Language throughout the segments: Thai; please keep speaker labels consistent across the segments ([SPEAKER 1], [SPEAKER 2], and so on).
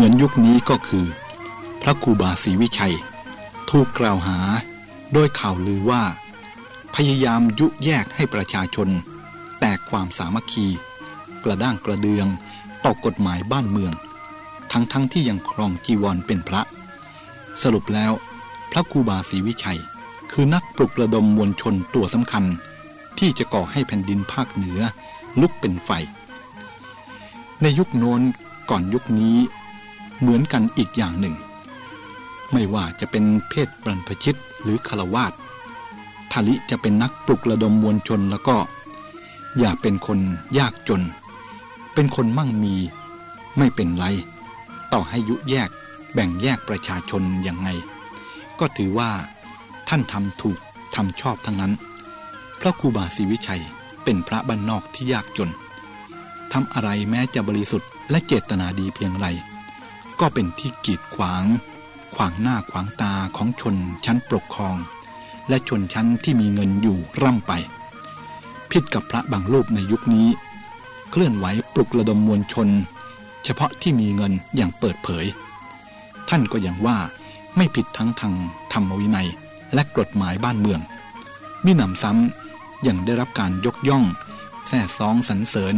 [SPEAKER 1] เหมือนยุคนี้ก็คือ พระครูบาศรีวิชัย ถูกกล่าวหาโดยข่าวลือว่า พยายามยุแยกให้ประชาชน แตกความสามัคคี กระด้างกระเดืองต่อกฎหมายบ้านเมือง ทั้งๆทที่ยังครองจีวรเป็นพระ สรุปแล้ว พระครูบาศรีวิชัย คือนักปลุกระดมมวลชนตัวสำคัญ ที่จะก่อให้แผ่นดินภาคเหนือลุกเป็นไฟ ในยุคโน้นก่อนยุคนี้ เหมือนกันอีกอย่างหนึ่ง ไม่ว่าจะเป็นเพศบรรพชิตหรือคารวาสทาลิจะเป็นนักปลุกระดมมวลชนแล้วก็ อย่าเป็นคนยากจน เป็นคนมั่งมีไม่เป็นไร ต่อให้ยุแยกแบ่งแยกประชาชนยังไง ก็ถือว่าท่านทำถูกทำชอบทั้งนั้น พระครูบาศรีวิชัยเป็นพระบ้านนอกที่ยากจนทำอะไรแม้จะบริสุทธิ์และเจตนาดีเพียงไร ก็เป็นที่กีดขวาง ขวางหน้าขวางตาของชนชั้นปกครอง และชนชั้นที่มีเงินอยู่ร่ำไป ผิดกับพระบางรูปในยุคนี้ เคลื่อนไหวปลุกระดมมวลชน เฉพาะที่มีเงินอย่างเปิดเผย ท่านก็ยังว่าไม่ผิดทั้งทางธรรมวินัยและกฎหมายบ้านเมือง มิหนำซ้ำยังได้รับการยกย่องแส่ซองสรรเสริญ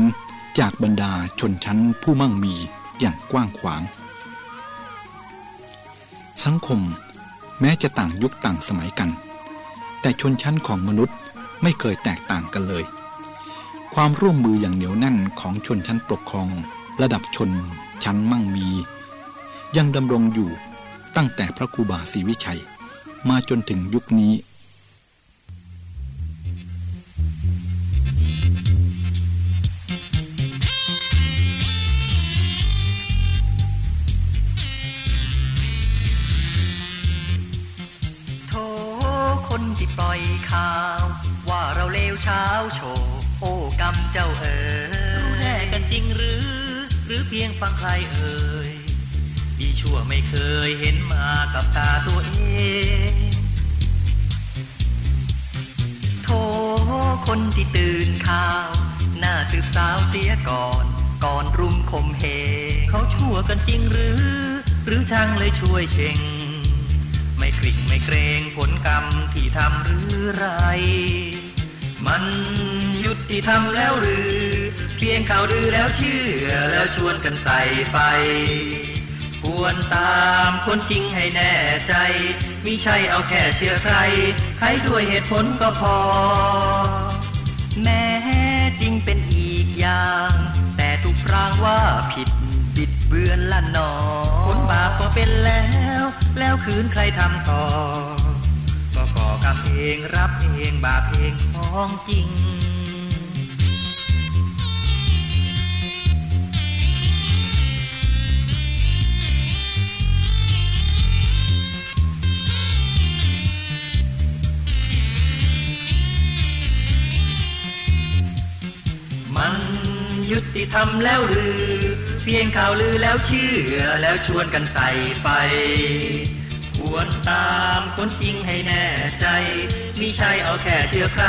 [SPEAKER 1] จากบรรดาชนชั้นผู้มั่งมีอย่างกว้างขวาง สังคมแม้จะต่างยุคต่างสมัยกัน แต่ชนชั้นของมนุษย์ไม่เคยแตกต่างกันเลย ความร่วมมืออย่างเหนียวแน่นของชนชั้นปกครอง ระดับชนชั้นมั่งมี ยังดำรงอยู่ตั้งแต่พระครูบาศรีวิชัย มาจนถึงยุคนี้
[SPEAKER 2] โอ้กรรมเจ้าเอ๋ยรู้แน่กันจริงหรือ หรือเพียงฟังใครเอ่ยดีชั่วไม่เคยเห็นมากับตาตัวเองโทคนที่ตื่นข่าว หน้าสืบสาวเสียก่อน ก่อนรุมคมเหเขาชั่วกันจริงหรือ หรือช่างเลยช่วยเชงไม่กลิ่งไม่เกรงผลกรรมที่ทำหรือไร มัน ยุติธรรมแล้วหรือ เพียงข่าวดือแล้วเชื่อแล้วชวนกันใส่ไป ควรตามคนจริงให้แน่ใจมิใช่เอาแค่เชื่อใครใครด้วยเหตุผลก็พอ แม้จริงเป็นอีกอย่าง แต่ถูกพรางว่าผิดบิดเบือนละนอคนบาปก็เป็นแล้ว แล้วคืนใครทำต่อก็ก่อกรรมเองรับเองบาปเองของจริง มันยุติธรรมแล้วหรือ เพียงข่าวลือแล้วเชื่อแล้วชวนกันใส่ไป ควรตามคนจริงให้แน่ใจมิใช่เอาแค่เชื่อใคร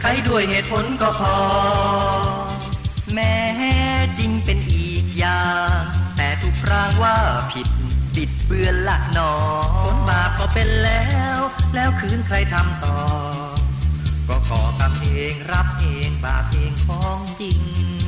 [SPEAKER 2] ใครด้วยเหตุผลก็พอ แม้จริงเป็นอีกอย่างแต่ถูกพรางว่าผิดบิดเบือนละหนอผลบาปก็เป็นแล้ว แล้วคืนใครทำต่อ เองรับเองบาปเองของจริง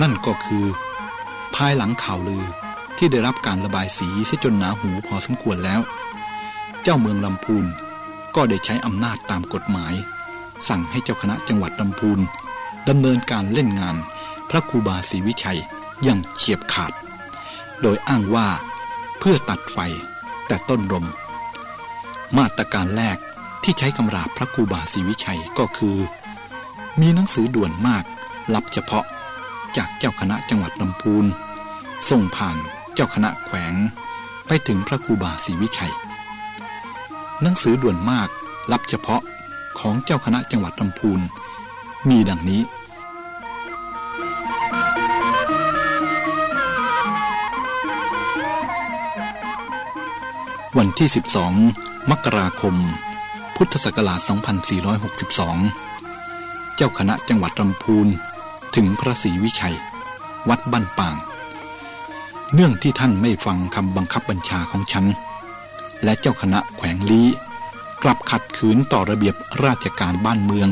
[SPEAKER 1] นั่นก็คือ ภายหลังข่าวลือที่ได้รับการระบายสีเสียจนหนาหูพอสมควรแล้ว เจ้าเมืองลำพูนก็ได้ใช้อำนาจตามกฎหมาย สั่งให้เจ้าคณะจังหวัดลำพูนดำเนินการเล่นงาน พระครูบาศรีวิชัยอย่างเฉียบขาด โดยอ้างว่าเพื่อตัดไฟแต่ต้นรม มาตรการแรกที่ใช้กำราบพระครูบาศรีวิชัยก็คือ มีหนังสือด่วนมากรับเฉพาะ จากเจ้าคณะจังหวัดลำพูนส่งผ่านเจ้าคณะแขวง ไปถึงพระครูบาศรีวิชัย หนังสือด่วนมากรับเฉพาะของเจ้าคณะจังหวัดลำพูน มีดังนี้วันที่ 12 มกราคม พุทธศักราช 2462 เจ้าคณะจังหวัดลำพูน ถึงพระศรีวิชัย วัดบ้านปาง เนื่องที่ท่านไม่ฟังคำบังคับบัญชาของฉัน และเจ้าคณะแขวงลี้ กลับขัดขืนต่อระเบียบราชการบ้านเมือง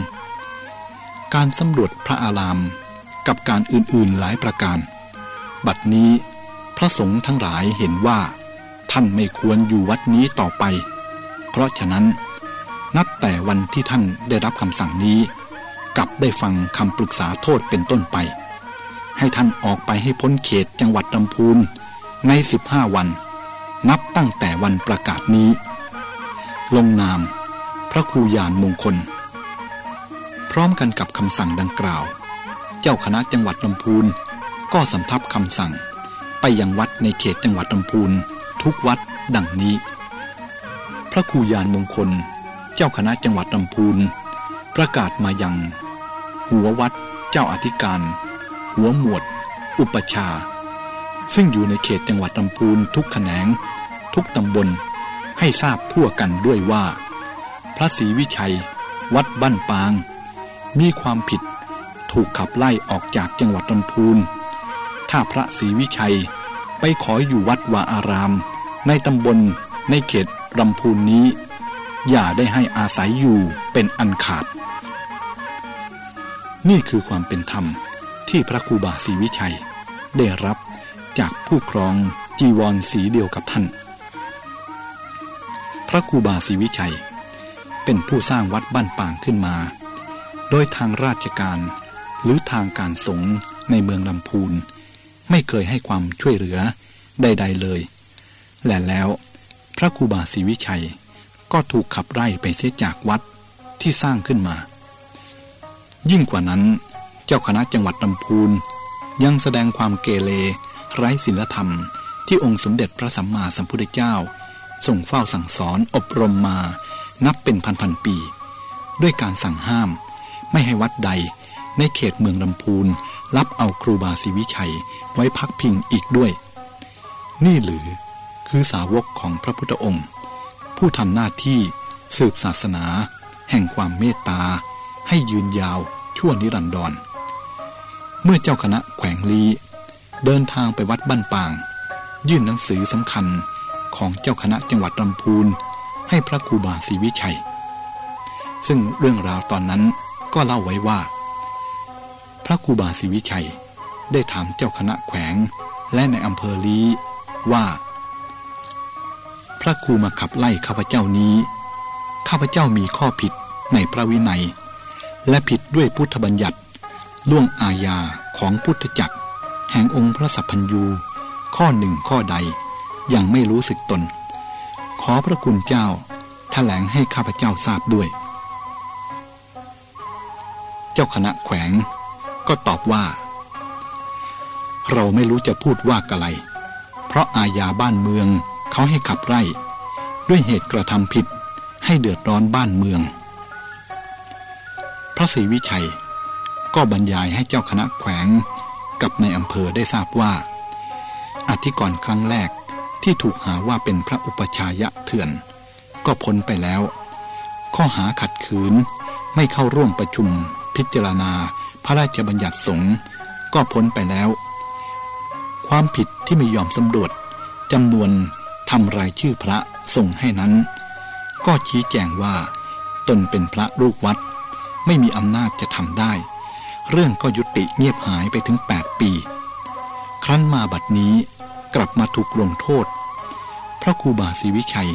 [SPEAKER 1] การสำรวจพระอารามกับการอื่นๆหลายประการ บัดนี้พระสงฆ์ทั้งหลายเห็นว่า ท่านไม่ควรอยู่วัดนี้ต่อไป เพราะฉะนั้นนับแต่วันที่ท่านได้รับคำสั่งนี้ กลับได้ฟังคำปรึกษาโทษเป็นต้นไป ให้ท่านออกไปให้พ้นเขตจังหวัดลำพูนใน 15 วัน นับตั้งแต่วันประกาศนี้ ลงนาม พระครูยานมงคล พร้อมกันกับคำสั่งดังกล่าว เจ้าคณะจังหวัดลำพูนก็สำทับคำสั่ง ไปยังวัดในเขตจังหวัดลำพูนทุกวัดดังนี้ พระครูยานมงคล เจ้าคณะจังหวัดลำพูน ประกาศมายัง หัววัดเจ้าอธิการ หัวหมวด อุปชา ซึ่งอยู่ในเขตจังหวัดลำพูนทุกแขนง ทุกตำบลให้ทราบทั่วกันด้วยว่า พระศรีวิชัย วัดบ้านปาง มีความผิดถูกขับไล่ออกจากจังหวัดลำพูน ถ้าพระศรีวิชัยไปขออยู่วัดวาอาราม ในตำบลในเขตลำพูนนี้ อย่าได้ให้อาศัยอยู่เป็นอันขาด นี่คือความเป็นธรรมที่พระครูบาศรีวิชัย ได้รับจากผู้ครองจีวรสีเดียวกับท่าน พระครูบาศรีวิชัย เป็นผู้สร้างวัดบ้านป่างขึ้นมา โดยทางราชการหรือทางการสงฆ์ในเมืองลำพูน ไม่เคยให้ความช่วยเหลือใด ๆเลย และแล้วพระครูบาศรีวิชัยก็ถูกขับไล่ไปเสียจากวัดที่สร้างขึ้นมา ยิ่งกว่านั้น เจ้าคณะจังหวัดลำพูนยังแสดงความเกเรไร้ศีลธรรม ที่องค์สมเด็จพระสัมมาสัมพุทธเจ้าทรงเฝ้าสั่งสอนอบรมมานับเป็นพันๆปี ด้วยการสั่งห้าม ไม่ให้วัดใดในเขตเมืองลำพูนรับเอาครูบาศรีวิชัยไว้พักพิงอีกด้วย นี่หรือคือสาวกของพระพุทธองค์ ผู้ทำหน้าที่สืบศาสนา แห่งความเมตตา ให้ยืนยาว ชั่วนิรันดร เมื่อเจ้าคณะแขวงลีเดินทางไปวัดบ้านปาง ยื่นหนังสือสำคัญของเจ้าคณะจังหวัดลำพูนให้พระครูบาศรีวิชัย ซึ่งเรื่องราวตอนนั้นก็เล่าไว้ว่า พระครูบาศรีวิชัยได้ถามเจ้าคณะแขวงและในอำเภอลีว่า พระครูมาขับไล่ข้าพเจ้านี้ ข้าพเจ้ามีข้อผิดในพระวินัย และผิดด้วยพุทธบัญญัติ ล่วงอาญาของพุทธจักร แห่งองค์พระสัพพัญยูข้อหนึ่งข้อใดยังไม่รู้สึกตน ขอพระคุณเจ้าถแถลงให้ข้าพเจ้าทราบด้วย เจ้าคณะแขวงก็ตอบว่า เราไม่รู้จะพูดว่ากะไร เพราะอาญาบ้านเมืองเขาให้ขับไล่ด้วยเหตุกระทำผิดให้เดือดร้อนบ้านเมือง พระศรีวิชัย ก็บรรยายให้เจ้าคณะแขวงกับในอำเภอได้ทราบว่า อธิกรครั้งแรกที่ถูกหาว่าเป็นพระอุปชายะเถื่อน ก็พ้นไปแล้ว ข้อหาขัดขืนไม่เข้าร่วมประชุม พิจารณา พระราชบัญญัติสงฆ์ก็พ้นไปแล้ว ความผิดที่ไม่ยอมสำรวจจำนวนทำรายชื่อพระส่งให้นั้น ก็ชี้แจงว่า ตนเป็นพระลูกวัด ไม่มีอำนาจจะทำได้ เรื่องก็ยุติเงียบหายไปถึง 8 ปี ครั้นมาบัดนี้กลับมาถูกลงโทษ พระครูบาศรีวิชัย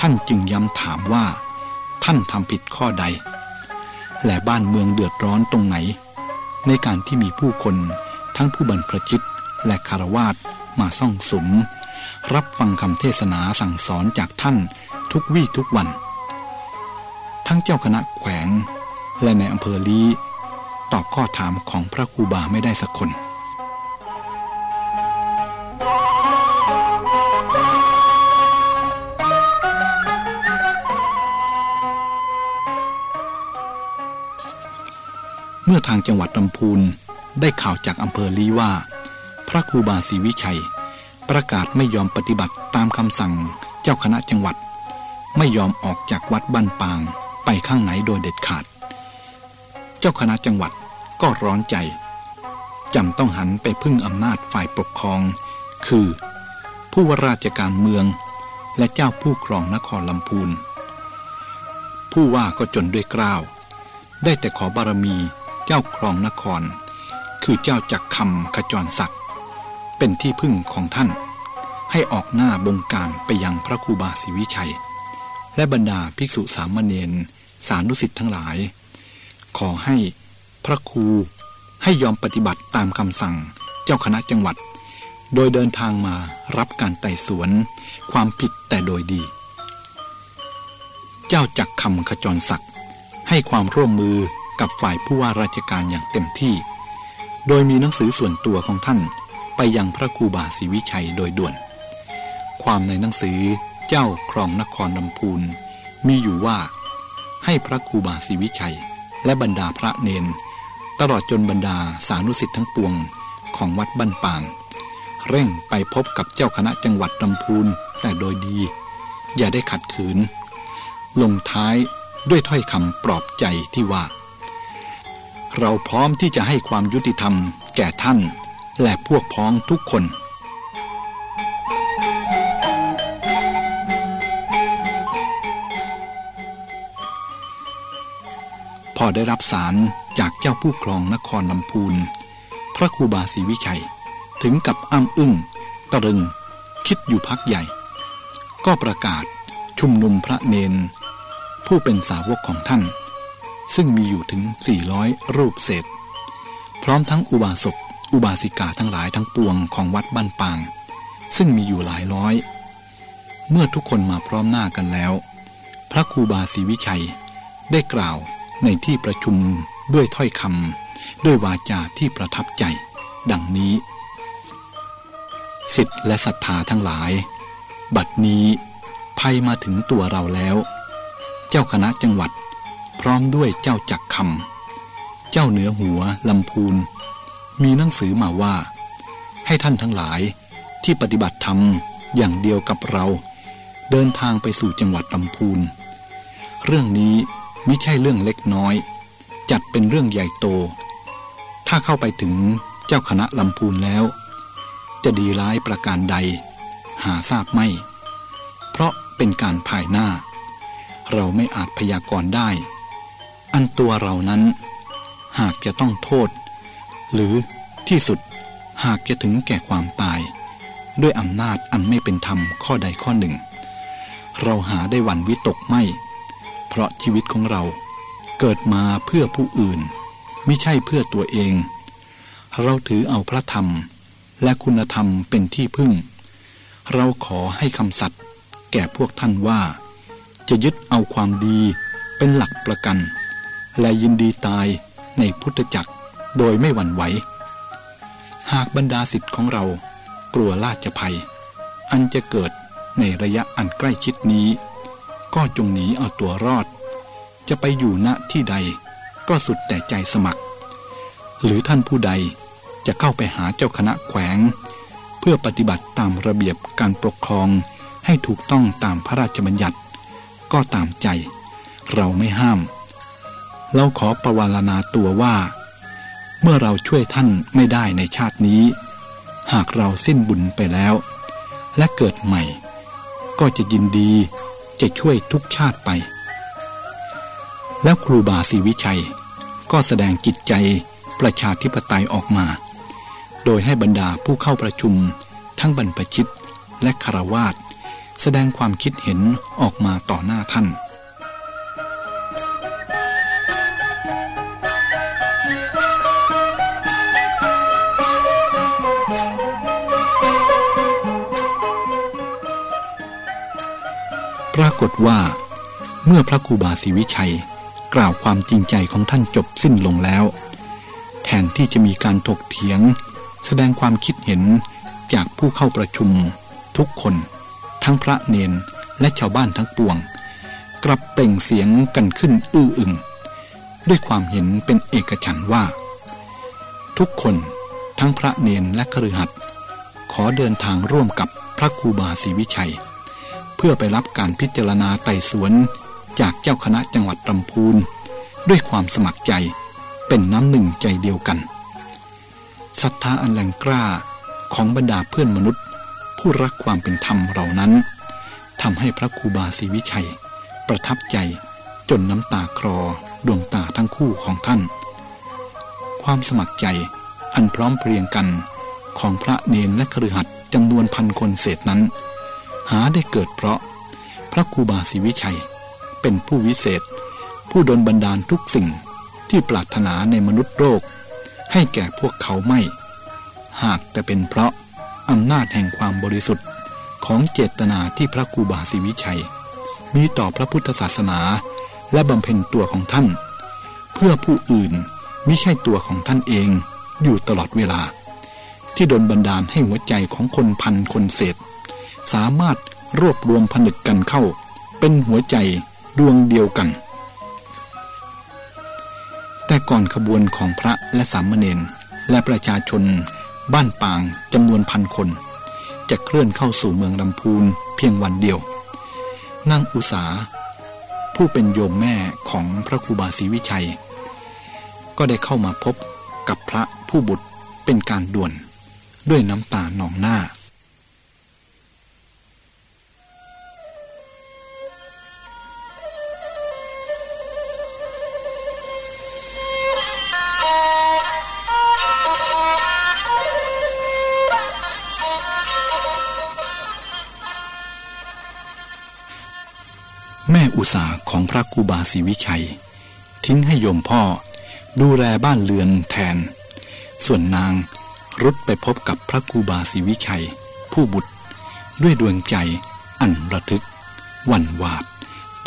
[SPEAKER 1] ท่านจึงย้ำถามว่า ท่านทำผิดข้อใด และบ้านเมืองเดือดร้อนตรงไหน ในการที่มีผู้คนทั้งผู้บรรพชิตและคารวาสมาซ่องสม รับฟังคำเทศนาสั่งสอนจากท่านทุกวี่ทุกวัน ทั้งเจ้าคณะแขวง และในอำเภอลี้ตอบข้อถามของพระครูบาไม่ได้สักคนเมื่อทางจังหวัดลำพูนได้ข่าวจากอำเภอลีว่า พระครูบาศรีวิชัย ประกาศไม่ยอมปฏิบัติตามคำสั่งเจ้าคณะจังหวัด ไม่ยอมออกจากวัดบ้านปางไปข้างไหนโดยเด็ดขาด เจ้าคณะจังหวัดก็ร้อนใจจำต้องหันไปพึ่งอำนาจฝ่ายปกครอง คือ ผู้ว่าราชการเมือง และเจ้าผู้ครองนครลำพูน ผู้ว่าก็จนด้วยกล้าว ได้แต่ขอบารมีเจ้าครองนคร คือเจ้าจักคำขจรศักดิ์เป็นที่พึ่งของท่าน ให้ออกหน้าบงการไปยังพระครูบาศรีวิชัย และบรรดาภิกษุสามเณรสานุสิทธิ์ทั้งหลาย ขอให้พระครูให้ยอมปฏิบัติตามคำสั่งเจ้าคณะจังหวัด โดยเดินทางมารับการไต่สวน ความผิดแต่โดยดี เจ้าจักคำขจรศักดิ์ให้ความร่วมมือกับฝ่ายผู้ว่าราชการอย่างเต็มที่ โดยมีหนังสือส่วนตัวของท่านไปยังพระครูบาศรีวิชัยโดยด่วน ความในหนังสือเจ้าครองนครลำพูนมีอยู่ว่าให้พระครูบาศรีวิชัย และบรรดาพระเนน ตลอดจนบรรดาสานุสิทธิ์ทั้งปวงของวัดบ้านปาง เร่งไปพบกับเจ้าคณะจังหวัดลำพูนแต่โดยดี อย่าได้ขัดขืน ลงท้ายด้วยถ้อยคำปลอบใจที่ว่า เราพร้อมที่จะให้ความยุติธรรมแก่ท่าน และพวกพ้องทุกคน ได้รับสารจากเจ้าผู้ครองนครลำพูน พระครูบาศรีวิชัย ถึงกับอ้ำอึ้งตรึง คิดอยู่พักใหญ่ ก็ประกาศชุมนุมพระเนน ผู้เป็นสาวกของท่าน ซึ่งมีอยู่ถึง 400 รูปเศษ พร้อมทั้งอุบาสกอุบาสิกาทั้งหลายทั้งปวงของวัดบ้านปาง ซึ่งมีอยู่หลายร้อย เมื่อทุกคนมาพร้อมหน้ากันแล้ว พระครูบาศรีวิชัยได้กล่าว ในที่ประชุมด้วยถ้อยคำด้วยวาจาที่ประทับใจ ดังนี้ สิทธิและศรัทธาทั้งหลาย บัดนี้ภัยมาถึงตัวเราแล้ว เจ้าคณะจังหวัด พร้อมด้วยเจ้าจักคำเจ้าเหนือหัวลำพูน มีหนังสือมาว่า ให้ท่านทั้งหลายที่ปฏิบัติธรรมอย่างเดียวกับเรา เดินทางไปสู่จังหวัดลำพูน เรื่องนี้ ม่ใช่เรื่องเล็กน้อย จัดเป็นเรื่องใหญ่โต ถ้าเข้าไปถึงเจ้าคณะลำพูนแล้ว จะดีร้ายประการใด หาทราบไม่ เพราะเป็นการภายหน้า เราไม่อาจพยากรณ์ได้ อันตัวเรานั้น หากจะต้องโทษ หรือที่สุดหากจะถึงแก่ความตาย ด้วยอำนาจอันไม่เป็นธรรมข้อใดข้อหนึ่ง เราหาได้หวันวิตกไม่ เพราะชีวิตของเราเกิดมาเพื่อผู้อื่น ไม่ใช่เพื่อตัวเอง เราถือเอาพระธรรมและคุณธรรมเป็นที่พึ่ง เราขอให้คำสัตย์แก่พวกท่านว่า จะยึดเอาความดีเป็นหลักประกัน และยินดีตายในพุทธจักรโดยไม่หวั่นไหว หากบรรดาสิทธิ์ของเรากลัวลาชภัย อันจะเกิดในระยะอันใกล้ชิดนี้ ก็จงหนีเอาตัวรอด จะไปอยู่ณที่ใดก็สุดแต่ใจสมัคร หรือท่านผู้ใดจะเข้าไปหาเจ้าคณะแขวง เพื่อปฏิบัติตามระเบียบการปกครองให้ถูกต้องตามพระราชบัญญัติ ก็ตามใจ เราไม่ห้าม เราขอประวารณาตัวว่า เมื่อเราช่วยท่านไม่ได้ในชาตินี้ หากเราสิ้นบุญไปแล้ว และเกิดใหม่ ก็จะยินดี จะช่วยทุกชาติไป แล้วครูบาศรีวิชัย ก็แสดงจิตใจประชาธิปไตยออกมา โดยให้บรรดาผู้เข้าประชุม ทั้งบรรพชิตและคารวาสแสดงความคิดเห็นออกมาต่อหน้าท่านากฏว่า เมื่อพระครูบาศรีวิชัย กล่าวความจริงใจของท่านจบสิ้นลงแล้ว แทนที่จะมีการถกเถียง แสดงความคิดเห็นจากผู้เข้าประชุม ทุกคน ทั้งพระเนนและชาวบ้านทั้งปวง กลับเปล่งเสียงกันขึ้นอื้ออึงด้วยความเห็นเป็นเอกฉันว่า ทุกคนทั้งพระเนนและครือหัดขอเดินทางร่วมกับพระครูบาศรีวิชัย เพื่อไปรับการพิจารณาไต่สวน จากเจ้าคณะจังหวัดลำพูน ด้วยความสมัครใจเป็นน้ำหนึ่งใจเดียวกันศรัทธาอันแรงกล้าของบรรดาเพื่อนมนุษย์ ผู้รักความเป็นธรรมเหล่านั้นทำให้พระครูบาศรีวิชัย ประทับใจจนน้ำตาคลอดวงตาทั้งคู่ของท่าน ความสมัครใจอันพร้อมเพรียงกันของพระเนนและครือขัดจำนวนพันคนเศษนั้น หาได้เกิดเพราะ พระครูบาศรีวิชัย เป็นผู้วิเศษ ผู้ดลบันดาลทุกสิ่งที่ปรารถนาในมนุษย์โลกให้แก่พวกเขาไม่ หากแต่เป็นเพราะอำนาจแห่งความบริสุทธิ์ของเจตนาที่พระครูบาศรีวิชัย มีต่อพระพุทธศาสนาและบำเพ็ญตัวของท่าน เพื่อผู้อื่นมิใช่ตัวของท่านเองอยู่ตลอดเวลา ที่ดลบันดาลให้หัวใจของคนพันคนเศษ สามารถรวบรวมผนึกกันเข้า เป็นหัวใจดวงเดียวกัน แต่ก่อนขบวนของพระและสามเณรและประชาชน บ้านปางจำนวนพันคน จะเคลื่อนเข้าสู่เมืองลำพูนเพียงวันเดียวนางอุสา ผู้เป็นโยมแม่ของพระครูบาศรีวิชัย ก็ได้เข้ามาพบกับพระผู้บุตรเป็นการด่วนด้วยน้ำตาหนองหน้า อุสาของพระครูบาศรีวิชัย ทิ้งให้โยมพ่อดูแลบ้านเรือนแทน ส่วนนางรุดไปพบกับพระครูบาศรีวิชัย ผู้บุตร ด้วยดวงใจอันระทึกหวั่นหวาด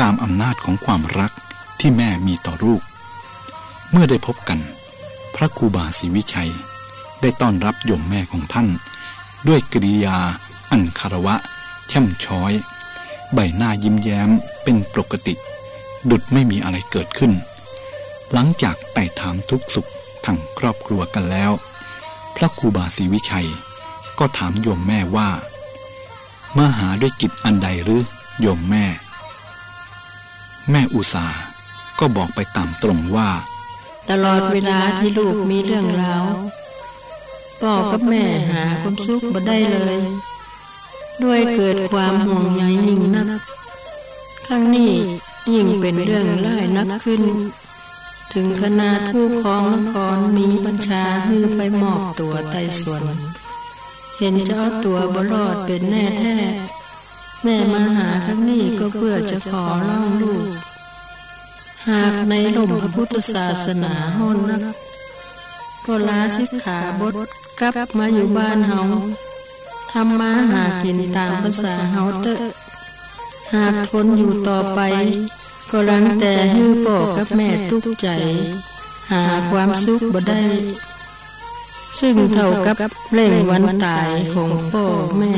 [SPEAKER 1] ตามอำนาจของความรักที่แม่มีต่อลูก เมื่อได้พบกัน พระครูบาศรีวิชัย ได้ต้อนรับโยมแม่ของท่าน ด้วยกริยาอันคารวะ ช่ำช้อย ใบหน้ายิ้มแย้ม เป็นปกติ ดุดไม่มีอะไรเกิดขึ้น หลังจากไต่ถามทุกสุขทางครอบครัวกันแล้ว พระครูบาศรีวิชัย ก็ถามโยมแม่ว่า มาหาด้วยกิจอันใดหรือโยมแม่ แม่อุสาก็บอกไปตามตรงว่า
[SPEAKER 3] ตลอดเวลาที่ลูกมีเรื่องราวพ่อกับแม่หาความสุขบ่ได้เลย ด้วยเกิดความห่วงใยยิ่งนัก ครั้งนี้ยิ่งเป็นเรื่องร้ายนักขึ้น ถึงขนาดผู้ครองนครมีบัญชาฮือไปมอบตัวไต่สวน เห็นเจ้าตัวบรอดเป็นแน่แท้ แม่มาหาครั้งนี้ก็เพื่อจะขอร้องลูก หากในหล่มพระพุทธศาสนาห้อนนัก ก็ลาสิกขาบทกลับมาอยู่บ้านเฮาทำมาหากินตามภาษาเฮาเตอะ หากทนอยู่ต่อไป ก็รังแต่ฮื้อพ่อกับแม่ทุกข์ใจ หาความสุขบ่ได้ ซึ่งเท่ากับเร่งวันตายของพ่อแม่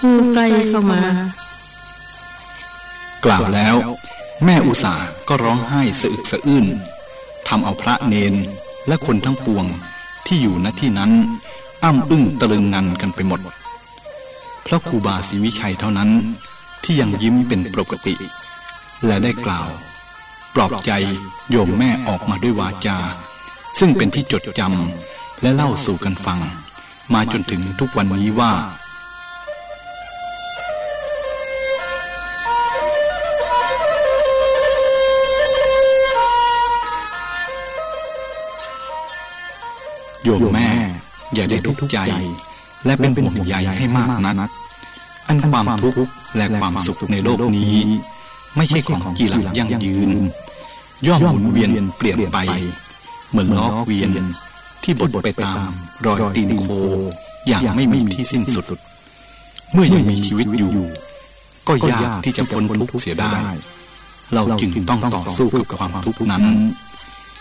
[SPEAKER 3] ฮื้อใกล้เข้ามา
[SPEAKER 1] กล่าวแล้ว แม่อุสาก็ร้องไห้สะอึกสะอื้นทำเอาพระเนนและคนทั้งปวงที่อยู่ณที่นั้น อ้ำอึ้งตะลึงงันกันไปหมดพระครูบาศรีวิชัยเท่านั้น ที่ยังยิ้มเป็นปกติ และได้กล่าว ปลอบใจโยมแม่ออกมาด้วยวาจา ซึ่งเป็นที่จดจำและเล่าสู่กันฟัง มาจนถึงทุกวันนี้ว่าโยมแม่อย่าได้ทุกข์ใจ และเป็นห่วงใยให้มากนักอันความทุกข์ และความสุขในโลกนี้ ไม่ใช่ของจีรังยั่งยืน ย่อมหมุนเวียนเปลี่ยนไป เหมือนล้อเวียนที่บดไปตามรอยตีนโค อย่างไม่มีที่สิ้นสุด เมื่อยังมีชีวิตอยู่ ก็ยากที่จะพ้นทุกข์เสียได้ เราจึงต้องต่อสู้กับความทุกข์นั้น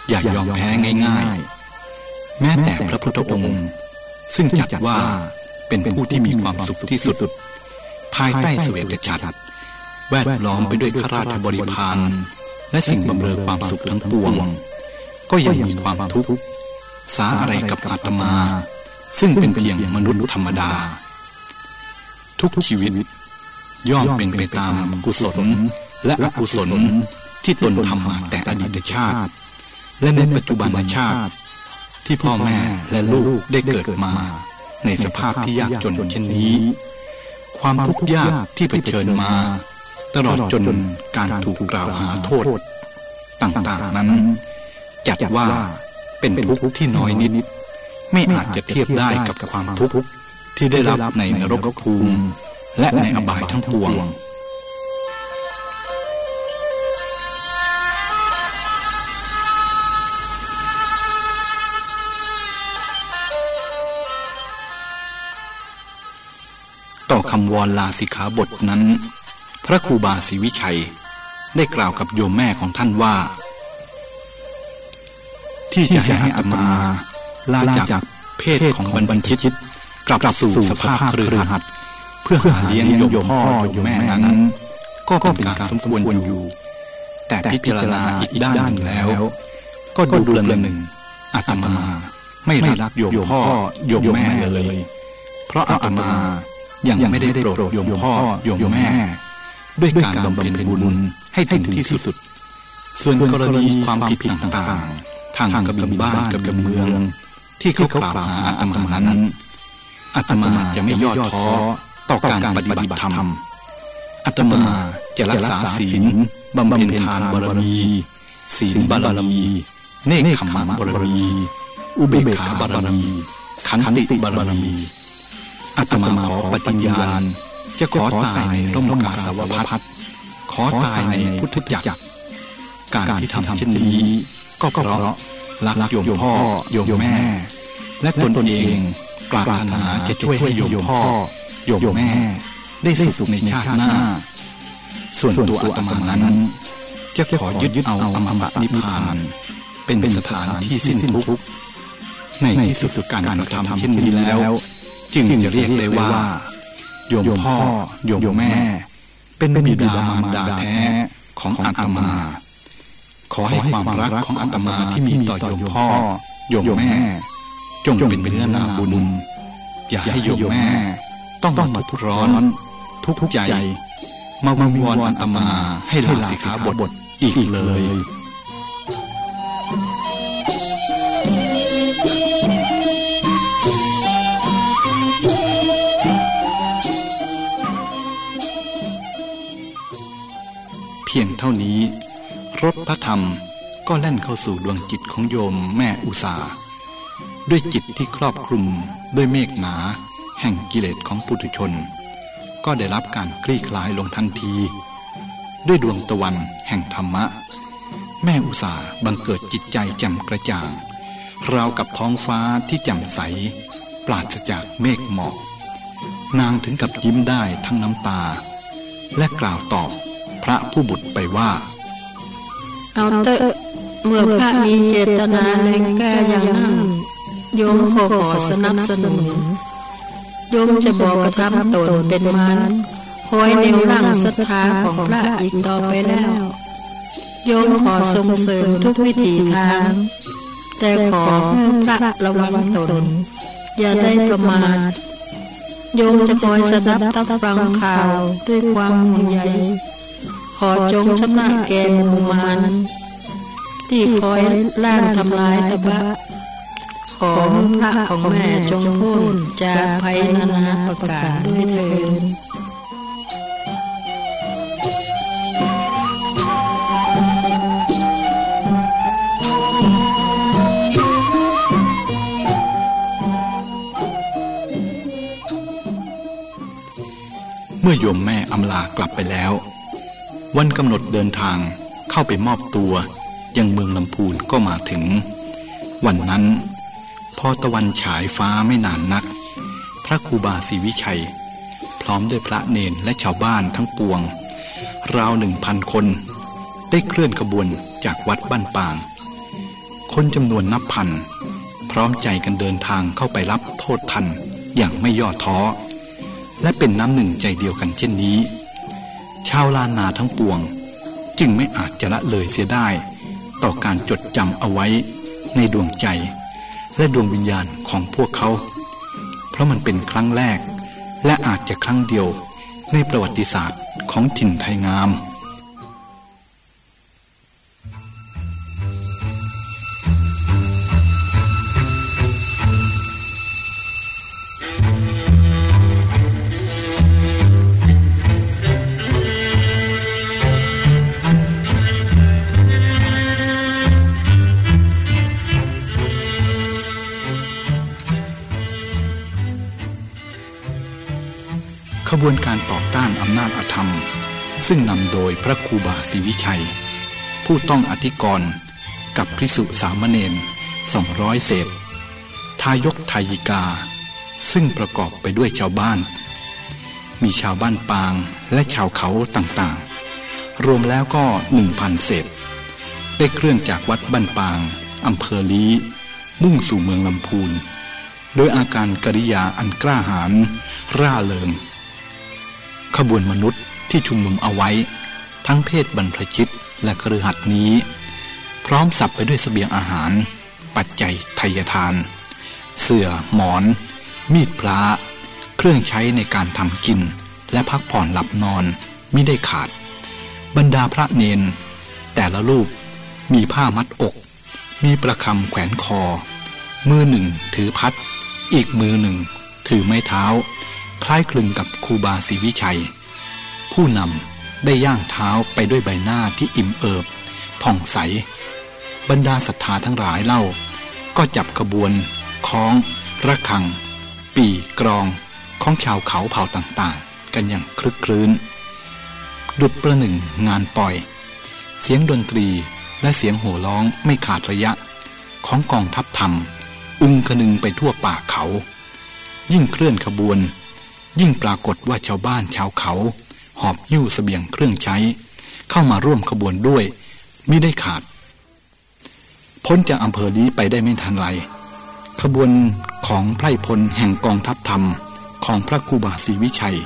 [SPEAKER 1] อย่ายอมแพ้ง่ายๆ แม้แต่พระพุทธองค์ ซึ่งจัดว่าเป็นผู้ที่มีความสุขที่สุด ภายใต้เสวตฉัตรแวดล้อมไปด้วยข้าราชบริพารและสิ่งบำเรอความสุขทั้งปวง ก็ยังมีความทุกข์สาอะไรกับอาตมา ซึ่งเป็นเพียงมนุษย์ธรรมดา ทุกชีวิตย่อมเป็นไปตามกุศลและอกุศลที่ตนทำมาแต่อดีตชาติ และในปัจจุบันชาติ ที่พ่อแม่และลูกได้เกิดมา ในสภาพที่ยากจนเช่นนี้ ความทุกข์ยากที่เผชิญมา ตลอดจนการถูกกล่าวหาโทษ ต่างๆนั้น จัดว่าเป็นทุกข์ที่น้อยนิด ไม่อาจจะเทียบได้กับความทุกข์ที่ได้รับในนรกภูมิ และในอบายทั้งปวง ต่อคำวอนลาสิกขาบทนั้น พระครูบาศรีวิชัย ได้กล่าวกับโยมแม่ของท่านว่า ที่จะให้อาตมาลาจากเพศของบรรพชิตกลับสู่สภาพเครือขัดเพื่อหาเลี้ยงโยมพ่อโยมแม่นั้น ก็เป็นการสมควรอยู่ แต่พิจารณาอีกด้านหนึ่งแล้ว ก็ดูเรื่องหนึ่งอาตมาไม่รักโยมพ่อโยมแม่เลย เพราะอาตมา ยังไม่ได้โปรดโยมพ่อโยมแม่ ด้วยการบำเพ็ญบุญให้ถึงที่สุด ส่วนกรณีความผิดต่างๆ ทางกบินบ้านกับกบินเมือง ที่เขากล่าวหาอาตมานั้นอาตมาจะไม่ย่อท้อต่อการปฏิบัติธรรมอาตมาจะรักษาศีลบำเพ็ญทานบารมีศีลบารมีเนคขมะบารมี อุเบกขาบารมีขันติบารมี อาตมาขอปฏิญญาณ จะขอตายในร่มกาสาวพัฒขอตายในพุทธจักรการที่ทำเช่นนี้ก็เพราะรักโยมพ่อโยมแม่ และตนเองปรารถนาจะช่วยให้โยมพ่อโยมแม่ ได้สุขในชาติหน้า ส่วนตัวอาตมานั้น จะขอยึดเอาอมตะนิพพาน เป็นสถานที่สิ้นทุกข์ในที่สุดการกระทำเช่นนี้แล้ว จึงจะเรียกได้ว่า โยมพ่อ โยมแม่ เป็นบิดามารดาแท้ของอาตมา ขอให้ความรักของอาตมาที่มีต่อโยมพ่อ โยมแม่ จงเป็นเนื้อนาบุญ อย่าให้โยมแม่ ต้องมาทุกร้อน ทุกใจมาวิงวอนอาตมาให้ลาสิกขาบทอีกเลย พียงเท่านี้ รถพระธรรมก็แล่นเข้าสู่ดวงจิตของโยมแม่อุสาด้วยจิตที่ครอบคลุมด้วยเมฆหนา แห่งกิเลสของปุถุชน ก็ได้รับการคลี่คลายลงทันที ด้วยดวงตะวันแห่งธรรมะ แม่อุสาบังเกิดจิตใจแจ่มกระจ่าง ราวกับท้องฟ้าที่แจ่มใส ปราศจากเมฆหมอก นางถึงกับยิ้มได้ทั้งน้ำตา และกล่าวตอบ พระผู้บุตรไปว่า
[SPEAKER 3] เอาเตอะเมื่อพระมีเจตนาแรงกล้าอย่างนั้นโยมขอขอสนับสนุนโยมจะบอกกระทำตนเป็นมันคอยแนวร่างศรัทธาของพระอีกต่อไปแล้ว โยมขอส่งเสริมทุกวิถีทาง แต่ขอพระระวังตน อย่าได้ประมาทโยมจะคอยสดับตับฟังข่าวด้วยความห่วงใย ขอจงชำระแก่หมูมันที่คอยล่างทำลายตะบะ ของพระของแม่จงพ้นจากภัยนานาประการด้วยเถิด
[SPEAKER 1] เมื่อโยมแม่อำลากลับไปแล้ว วันกำหนดเดินทางเข้าไปมอบตัว ยังเมืองลำพูนก็มาถึง วันนั้น พอตะวันฉายฟ้าไม่นานนัก พระครูบาศรีวิชัย พร้อมด้วยพระเนนและชาวบ้านทั้งปวง ราวหนึ่งพันคน ได้เคลื่อนขบวนจากวัดบ้านปาง คนจำนวนนับพัน พร้อมใจกันเดินทางเข้าไปรับโทษทันอย่างไม่ย่อท้อ และเป็นน้ำหนึ่งใจเดียวกันเช่นนี้ ชาวลานนาทั้งปวง จึงไม่อาจจะละเลยเสียได้ ต่อการจดจำเอาไว้ในดวงใจ และดวงวิญญาณของพวกเขา เพราะมันเป็นครั้งแรก และอาจจะครั้งเดียวในประวัติศาสตร์ของถิ่นไทยงาม พระครูบาศรีวิชัย ผู้ต้องอธิกรณ์กับพิสุสามเณรสองร้อยเศษ ทายกทายิกา ซึ่งประกอบไปด้วยชาวบ้าน มีชาวบ้านปางและชาวเขาต่างๆ รวมแล้วก็หนึ่งพันเศษ ได้เคลื่อนจากวัดบ้านปางอำเภอลีมุ่งสู่เมืองลำพูนโดยอาการกริยาอันกล้าหาญร่าเริง ขบวนมนุษย์ที่ชุมนุมเอาไว้ ทั้งเพศบรรพชิตและครือหัดนี้ พร้อมสับไปด้วยสเสบียงอาหาร ปัจจัยทยทาน เสื่อหมอน มีดพระเครื่องใช้ในการทำกิน และพักผ่อนหลับนอนมิได้ขาด บรรดาพระเนน แต่ละรูปมีผ้ามัดอก มีประคำแขวนคอ มือหนึ่งถือพัด อีกมือหนึ่ง ถือไม้เท้า คล้ายคลึงกับครูบาศรีวิชัย ผู้นำ ได้ย่างเท้าไปด้วยใบหน้าที่อิ่มเอิบ ผ่องใส บรรดาศรัทธาทั้งหลายเล่า ก็จับขบวนคล้อง ระฆัง ปีกรองของชาวเขาเผ่าต่างๆ กันอย่างคลึกคลื้น ดุดประหนึ่งงานปล่อย เสียงดนตรีและเสียงโห่ร้องไม่ขาดระยะ ของกองทัพธรรมอึงคนึงไปทั่วป่าเขา ยิ่งเคลื่อนขบวน ยิ่งปรากฏว่าชาวบ้านชาวเขา หอบหิ้วสเสบียงเครื่องใช้ เข้ามาร่วมขบวนด้วยมิได้ขาด พ้นจากอำเภอนี้ไปได้ไม่ทันไรขบวนของไพรพลแห่งกองทัพธรรมของพระครูบาศรีวิชัย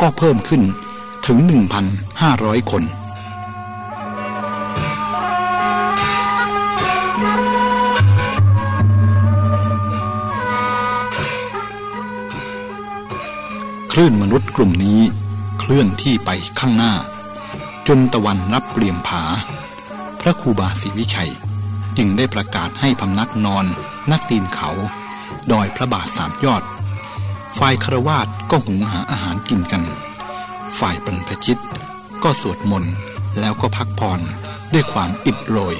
[SPEAKER 1] ก็เพิ่มขึ้นถึง 1,500 คนคลื่นมนุษย์กลุ่มนี้ เคลื่อนที่ไปข้างหน้า จนตะวันรับเปลี่ยมผา พระครูบาศรีวิชัย จึงได้ประกาศให้พำนักนอนนักตีนเขา ดอยพระบาทสามยอด ฝ่ายครวาสก็หุงหาอาหารกินกัน ฝ่ายปรนพชิตก็สวดมนต์แล้วก็พักผ่อนด้วยความอิดโรย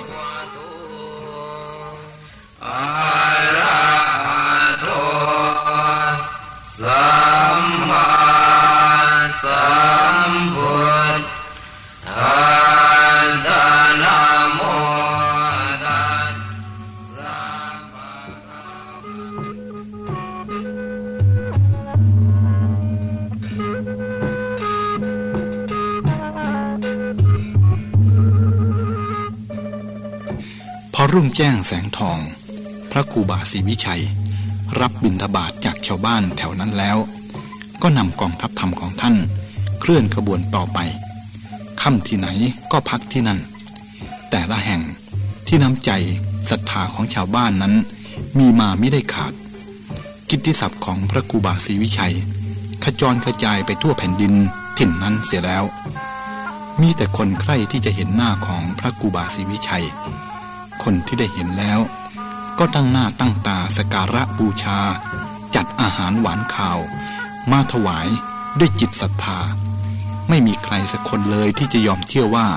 [SPEAKER 1] รุ่งแจ้งแสงทอง พระครูบาศรีวิชัย รับบิณฑบาตจากชาวบ้านแถวนั้นแล้ว ก็นำกองทัพธรรมของท่าน เคลื่อนขบวนต่อไปค่ำที่ไหนก็พักที่นั่น แต่ละแห่งที่น้ำใจศรัทธาของชาวบ้านนั้น มีมาไม่ได้ขาด กิตติศัพท์ของพระครูบาศรีวิชัย ขจรกระจายไปทั่วแผ่นดินถิ่นนั้นเสียแล้ว มีแต่คนใคร่ที่จะเห็นหน้าของพระกูบาศรีวิชัย คนที่ได้เห็นแล้ว ก็ตั้งหน้าตั้งตาสการะบูชา จัดอาหารหวานข่าว มาถวายด้วยจิตศรัทธา ไม่มีใครสักคนเลยที่จะยอมเชื่อว่า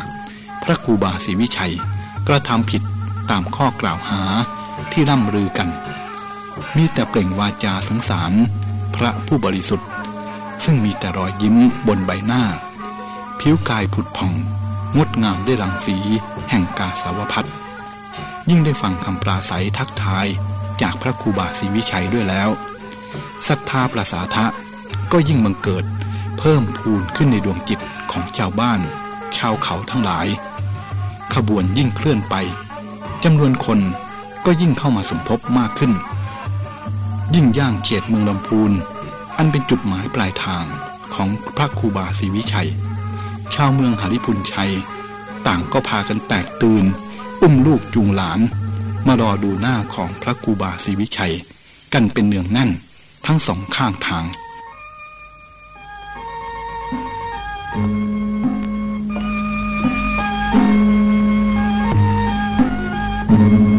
[SPEAKER 1] พระครูบาศรีวิชัยกระทำผิดตามข้อกล่าวหาที่ร่ำลือกัน มีแต่เปล่งวาจาสงสาร พระผู้บริสุทธิ์ ซึ่งมีแต่รอยยิ้มบนใบหน้า ผิวกายผุดผ่อง งดงามด้วยรังสีแห่งกาสาวพัฒน์ ยิ่งได้ฟังคำปราศัยทักทายจากพระครูบาศรีวิชัยด้วยแล้วศรัทธาประสาทะก็ยิ่งบังเกิดเพิ่มพูนขึ้นในดวงจิตของชาวบ้าน ชาวเขาทั้งหลาย ขบวนยิ่งเคลื่อนไปจำนวนคนก็ยิ่งเข้ามาสมทบมากขึ้น ยิ่งย่างเขตเมืองลำพูน อันเป็นจุดหมายปลายทางของพระครูบาศรีวิชัย ชาวเมืองหาริพุนชัย ต่างก็พากันแตกตื่น อุ้มลูกจูงหลาน มารอดูหน้าของพระครูบาศรีวิชัย กันเป็นเนืองแน่นทั้งสองข้างทางทา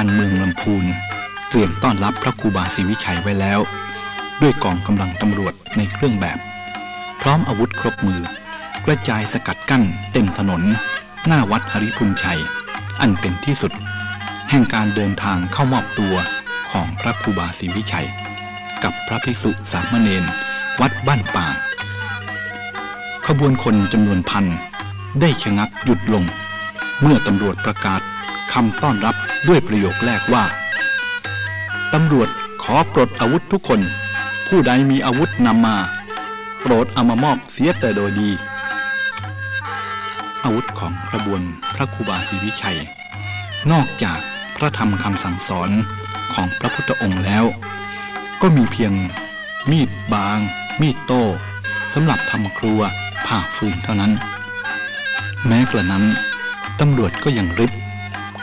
[SPEAKER 1] ารเมืองลำพูนเตรียมต้อนรับพระครูบาศรีวิชัยไว้แล้ว ด้วยกองกำลังตำรวจในเครื่องแบบ พร้อมอาวุธครบมือกระจายสกัดกั้นเต็มถนน หน้าวัดหริพุนชัย อันเป็นที่สุด แห่งการเดินทางเข้ามอบตัวของพระครูบาศรีวิชัย กับพระภิกษุสามเณรวัดบ้านป่างขบวนคนจำนวนพันได้ชะงักหยุดลง เมื่อตำรวจประกาศ คำต้อนรับด้วยประโยคแรกว่าตำรวจขอปลดอาวุธทุกคน ผู้ใดมีอาวุธนำมา โปรดเอามามอบเสียแต่โดยดี อาวุธของกระบวนพระครูบาศรีวิชัย นอกจากพระธรรมคำสั่งสอนของพระพุทธองค์แล้ว ก็มีเพียงมีดบาง มีดโต้สำหรับทำครัวผ่าฟืนเท่านั้น แม้กระนั้นตำรวจก็ยังริบ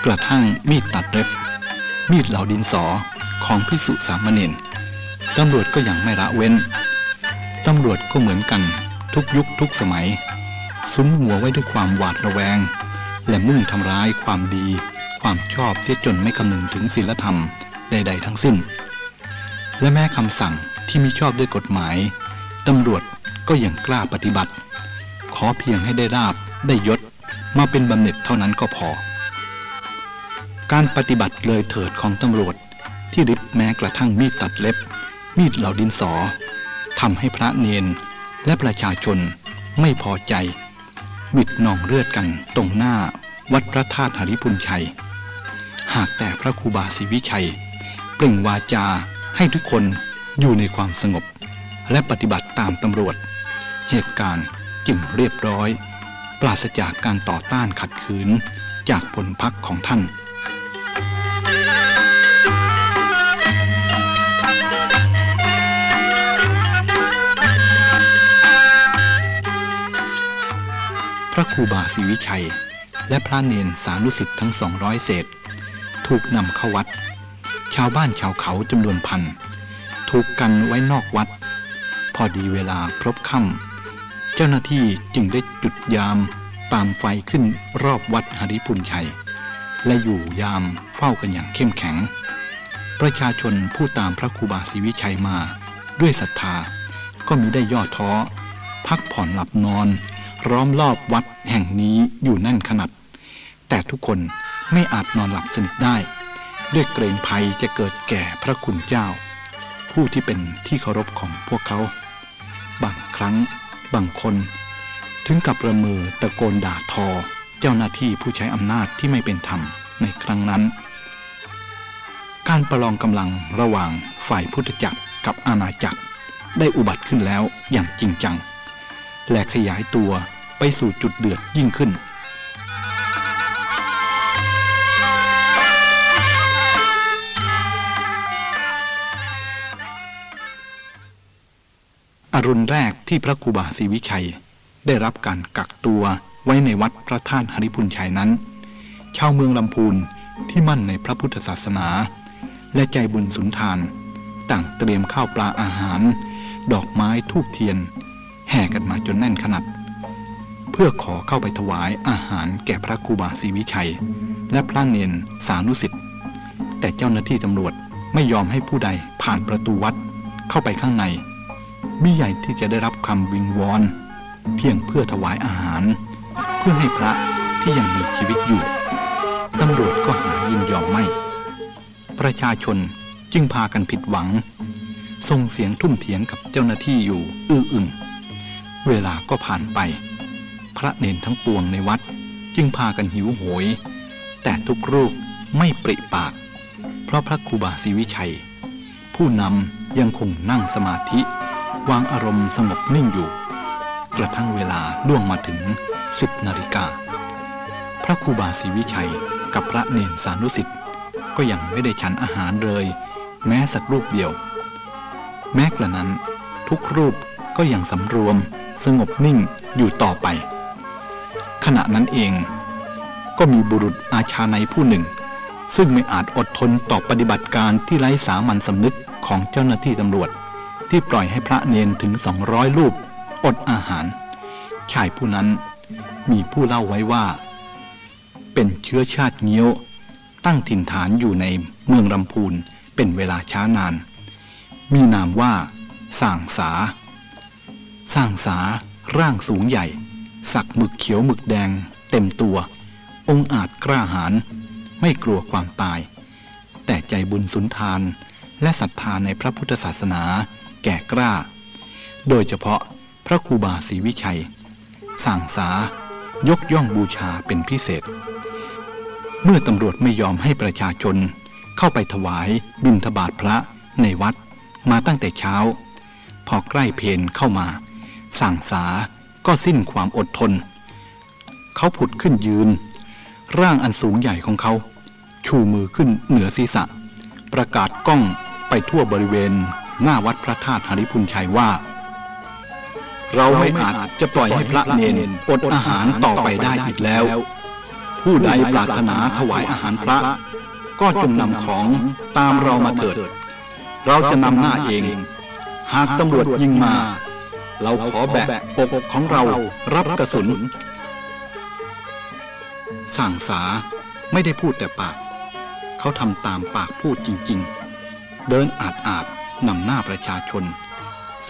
[SPEAKER 1] กระทั่งมีดตัดเล็บ มีดเหล่าดินสอของพิสุสามเณรตำรวจก็ยังไม่ละเว้น ตำรวจก็เหมือนกันทุกยุคทุกสมัย ซุ้มหัวไว้ด้วยความหวาดระแวง และมุ่งทำร้ายความดี ความชอบเสียจนไม่คำนึงถึงศีลธรรมใด ๆ ทั้งสิ้น และแม้คำสั่งที่มิชอบด้วยกฎหมาย ตำรวจก็ยังกล้าปฏิบัติ ขอเพียงให้ได้ราบได้ยศมาเป็นบำเหน็จเท่านั้นก็พอ การปฏิบัติเลยเถิดของตำรวจ ที่ริบแม้กระทั่งมีดตัดเล็บ มีดเหล่าดินสอทำให้พระเนนและประชาชนไม่พอใจบิดนองเลือดกันตรงหน้าวัดพระธาตุหริพุนชัย หากแต่พระครูบาศรีวิชัย เปล่งวาจาให้ทุกคนอยู่ในความสงบ และปฏิบัติตามตำรวจ เหตุการณ์จึงเรียบร้อย ปราศจากการต่อต้านขัดขืนจากผลพักของท่าน ระครูบาศรีวิชัย และพระเนนสานุสิทธ์ทั้งสองร้อยเศษ ถูกนำเข้าวัด ชาวบ้านชาวเขาจำนวนพัน ถูกกันไว้นอกวัด พอดีเวลาพรบค่ำเจ้าหน้าที่จึงได้จุดยามตามไฟขึ้นรอบวัดหริพุนชัย และอยู่ยามเฝ้ากันอย่างเข้มแข็ง ประชาชนผู้ตามพระครูบาศรีวิชัยมา ด้วยศรัทธาก็มีได้ย่อท้อ พักผ่อนหลับนอน ร้อมรอบวัดแห่งนี้อยู่นั่นขนาดแต่ทุกคนไม่อาจนอนหลับสนิทได้ ด้วยเกรงภัยจะเกิดแก่พระคุณเจ้า ผู้ที่เป็นที่เคารพของพวกเขา บางครั้งบางคน ถึงกับประมือตะโกนด่าทอ เจ้าหน้าที่ผู้ใช้อำนาจที่ไม่เป็นธรรมในครั้งนั้น การประลองกำลังระหว่างฝ่ายพุทธจักรกับอาณาจักรได้อุบัติขึ้นแล้วอย่างจริงจัง และขยายตัว ไปสู่จุดเดือดยิ่งขึ้น อรุณแรกที่พระครูบาศรีวิชัย ได้รับการกักตัวไว้ในวัดพระธาตุหริพุนชัยนั้น ชาวเมืองลำพูนที่มั่นในพระพุทธศาสนา และใจบุญสุนทาน ต่างเตรียมข้าวปลาอาหาร ดอกไม้ทูบเทียน แห่กันมาจนแน่นขนาด พื่อขอเข้าไปถวายอาหารแก่พระครูบาศรีวิชัย และพระเนนสานุสิทธิ์แต่เจ้าหน้าที่ตำรวจไม่ยอมให้ผู้ใดผ่านประตูวัดเข้าไปข้างในมิใหญ่ที่จะได้รับคำวิงวอนเพียงเพื่อถวายอาหาร เพื่อให้พระที่ยังมีชีวิตอยู่ตำรวจก็หายินยอมไม่ ประชาชนจึงพากันผิดหวัง ส่งเสียงทุ่มเถียงกับเจ้าหน้าที่อยู่อื้ออึงเวลาก็ผ่านไป พระเนนทั้งปวงในวัดจึงพากันหิวโหย แต่ทุกรูปไม่ปริปาก เพราะพระครูบาศรีวิชัย ผู้นำยังคงนั่งสมาธิ วางอารมณ์สงบนิ่งอยู่ กระทั่งเวลาล่วงมาถึงสิบนาฬิกา พระครูบาศรีวิชัยกับพระเนนสานุสิทธิ์ก็ยังไม่ได้ฉันอาหารเลย แม้สักรูปเดียว แม้กระนั้นทุกรูปก็ยังสำรวมสงบนิ่งอยู่ต่อไป ขณะนั้นเอง ก็มีบุรุษอาชาในผู้หนึ่ง ซึ่งไม่อาจอดทนต่อปฏิบัติการที่ไร้สามัญสำนึกของเจ้าหน้าที่ตำรวจ ที่ปล่อยให้พระเนนถึง 200 รูป อดอาหาร ชายผู้นั้นมีผู้เล่าไว้ว่า เป็นเชื้อชาติเงี้ยว ตั้งถิ่นฐานอยู่ในเมืองลำพูนเป็นเวลาช้านาน มีนามว่าส่างสาสร้างสาร่างสูงใหญ่ สักหมึกเขียวหมึกแดง เต็มตัว องอาจกล้าหาญไม่กลัวความตาย แต่ใจบุญสุนทานและศรัทธาในพระพุทธศาสนาแก่กล้า โดยเฉพาะพระครูบาศรีวิชัย สั่งสายกย่องบูชาเป็นพิเศษ เมื่อตำรวจไม่ยอมให้ประชาชนเข้าไปถวายบิณฑบาตพระในวัดมาตั้งแต่เช้า พอใกล้เพนเข้ามา สั่งสา ก็สิ้นความอดทน เขาผุดขึ้นยืน ร่างอันสูงใหญ่ของเขา ชูมือขึ้นเหนือศีรษะ ประกาศก้องไปทั่วบริเวณ หน้าวัดพระธาตุหริพุนชัยว่า เราไม่อาจจะปล่อยให้พระเนนอดอาหารต่อไปได้อีกแล้ว ผู้ใดปรารถนาถวายอาหารพระ ก็จงนำของตามเรามาเถิด เราจะนำหน้าเอง หากตำรวจยิงมา เราขอแบะปกของเรารับกระสุน สั่งสาไม่ได้พูดแต่ปาก เขาทำตามปากพูดจริง ๆ เดินอาดอาดนำหน้าประชาชน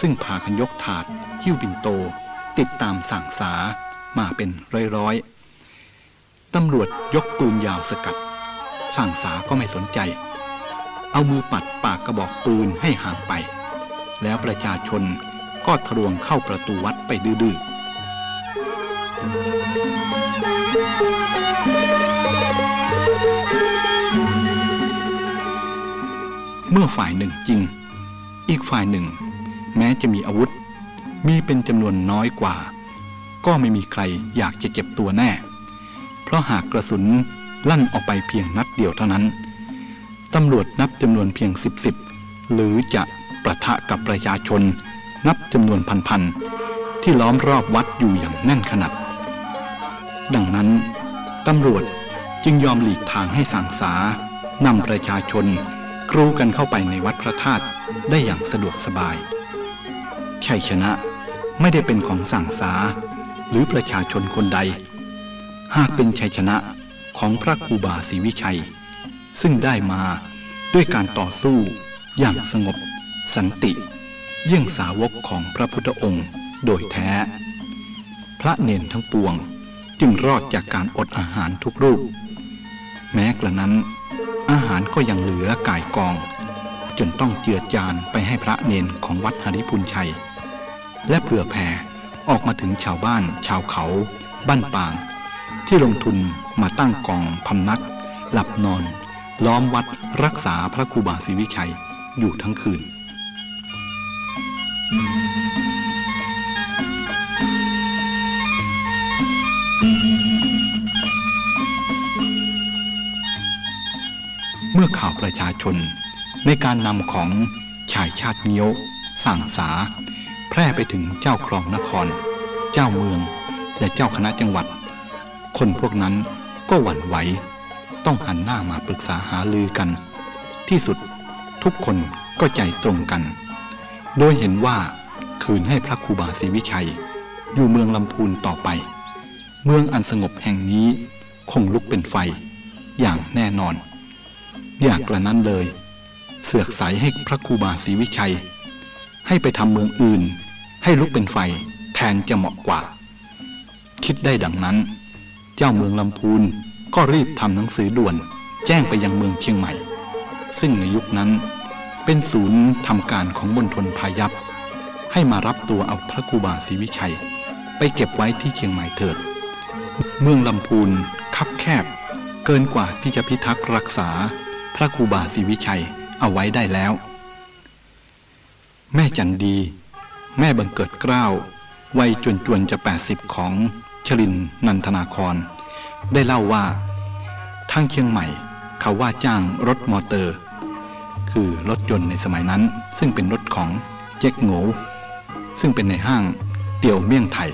[SPEAKER 1] ซึ่งพากันยกถาด หิ้วบินโต ติดตามสั่งสามาเป็นร้อยๆตำรวจยกปืนยาวสกัด สั่งสาก็ไม่สนใจ เอามือปัดปากกระบอกปืนให้ห่างไป แล้วประชาชน ก็ทะลวงเข้าประตูวัดไปดื้อเมื่อฝ่ายหนึ่งจริง อีกฝ่ายหนึ่ง แม้จะมีอาวุธ มีเป็นจำนวนน้อยกว่า ก็ไม่มีใครอยากจะเจ็บตัวแน่ เพราะหากกระสุนลั่นออกไปเพียงนัดเดียวเท่านั้น ตำรวจนับจำนวนเพียงสิบสิบหรือจะประทะกับประชาชน นับจำนวนพันๆที่ล้อมรอบวัดอยู่อย่างแน่นขนาดดังนั้นตำรวจจึงยอมหลีกทางให้สังสานำประชาชนกรูกันเข้าไปในวัดพระธาตุได้อย่างสะดวกสบาย ชัยชนะไม่ได้เป็นของสังสา หรือประชาชนคนใด หากเป็นชัยชนะของพระครูบาศรีวิชัย ซึ่งได้มาด้วยการต่อสู้อย่างสงบสันติ เยี่ยงสาวกของพระพุทธองค์โดยแท้ พระเนนทั้งปวงจึงรอดจากการอดอาหารทุกรูป แม้กระนั้น อาหารก็ยังเหลือกายกอง จนต้องเจือจานไปให้พระเนนของวัดหริพุนชัย และเผื่อแผ่ออกมาถึงชาวบ้านชาวเขา บ้านปาง ที่ลงทุนมาตั้งกองพำนัก หลับนอน ล้อมวัดรักษาพระครูบาศรีวิชัยอยู่ทั้งคืน เมื่อข่าวประชาชนในการนำของชายชาติเงี้ยวสั่งสา แพร่ไปถึงเจ้าครองนคร เจ้าเมืองและเจ้าคณะจังหวัด คนพวกนั้นก็หวั่นไหว ต้องหันหน้ามาปรึกษาหาลือกัน ที่สุดทุกคนก็ใจตรงกัน โดยเห็นว่าคืนให้พระครูบาศรีวิชัย อยู่เมืองลำพูนต่อไป เมืองอันสงบแห่งนี้คงลุกเป็นไฟ อย่างแน่นอน อยากกระนั้นเลย เสือกใสให้พระครูบาศรีวิชัย ให้ไปทำเมืองอื่น ให้ลุกเป็นไฟแทนจะเหมาะกว่า คิดได้ดังนั้น เจ้าเมืองลำพูนก็รีบทำหนังสือด่วน แจ้งไปยังเมืองเชียงใหม่ ซึ่งในยุคนั้น เป็นศูนย์ทำการของมณฑลพายัพให้มารับตัวเอาพระครูบาศรีวิชัย ไปเก็บไว้ที่เชียงใหม่เถิด เมืองลำพูนคับแคบ เกินกว่าที่จะพิทักษ์รักษาพระครูบาศรีวิชัยเอาไว้ได้แล้ว แม่จันดี แม่บังเกิดเกล้าวัยจวนจวนจะ 80 ของชลินนันทนาคร ได้เล่าว่าทางเชียงใหม่เขาว่าจ้างรถมอเตอร์ คือรถยนต์ในสมัยนั้น ซึ่งเป็นรถของเจ๊กโง่ซึ่งเป็นในห้างเตียวเมี่ยงไทย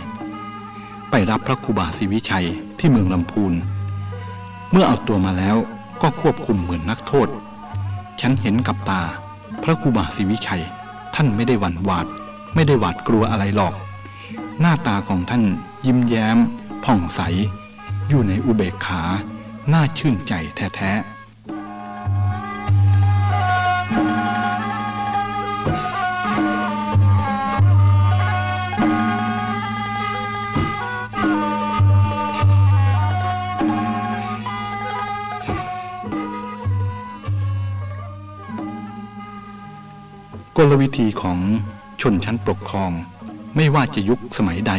[SPEAKER 1] ไปรับพระครูบาศรีวิชัยที่เมืองลำพูน เมื่อเอาตัวมาแล้วก็ควบคุมเหมือนนักโทษ ฉันเห็นกับตา พระครูบาศรีวิชัย ท่านไม่ได้หวั่นหวาด ไม่ได้หวาดกลัวอะไรหรอก หน้าตาของท่านยิ้มแย้ม ผ่องใส อยู่ในอุเบกขา น่าชื่นใจแท้ๆ ลวิธีของชนชั้นปกครอง ไม่ว่าจะยุคสมัยใด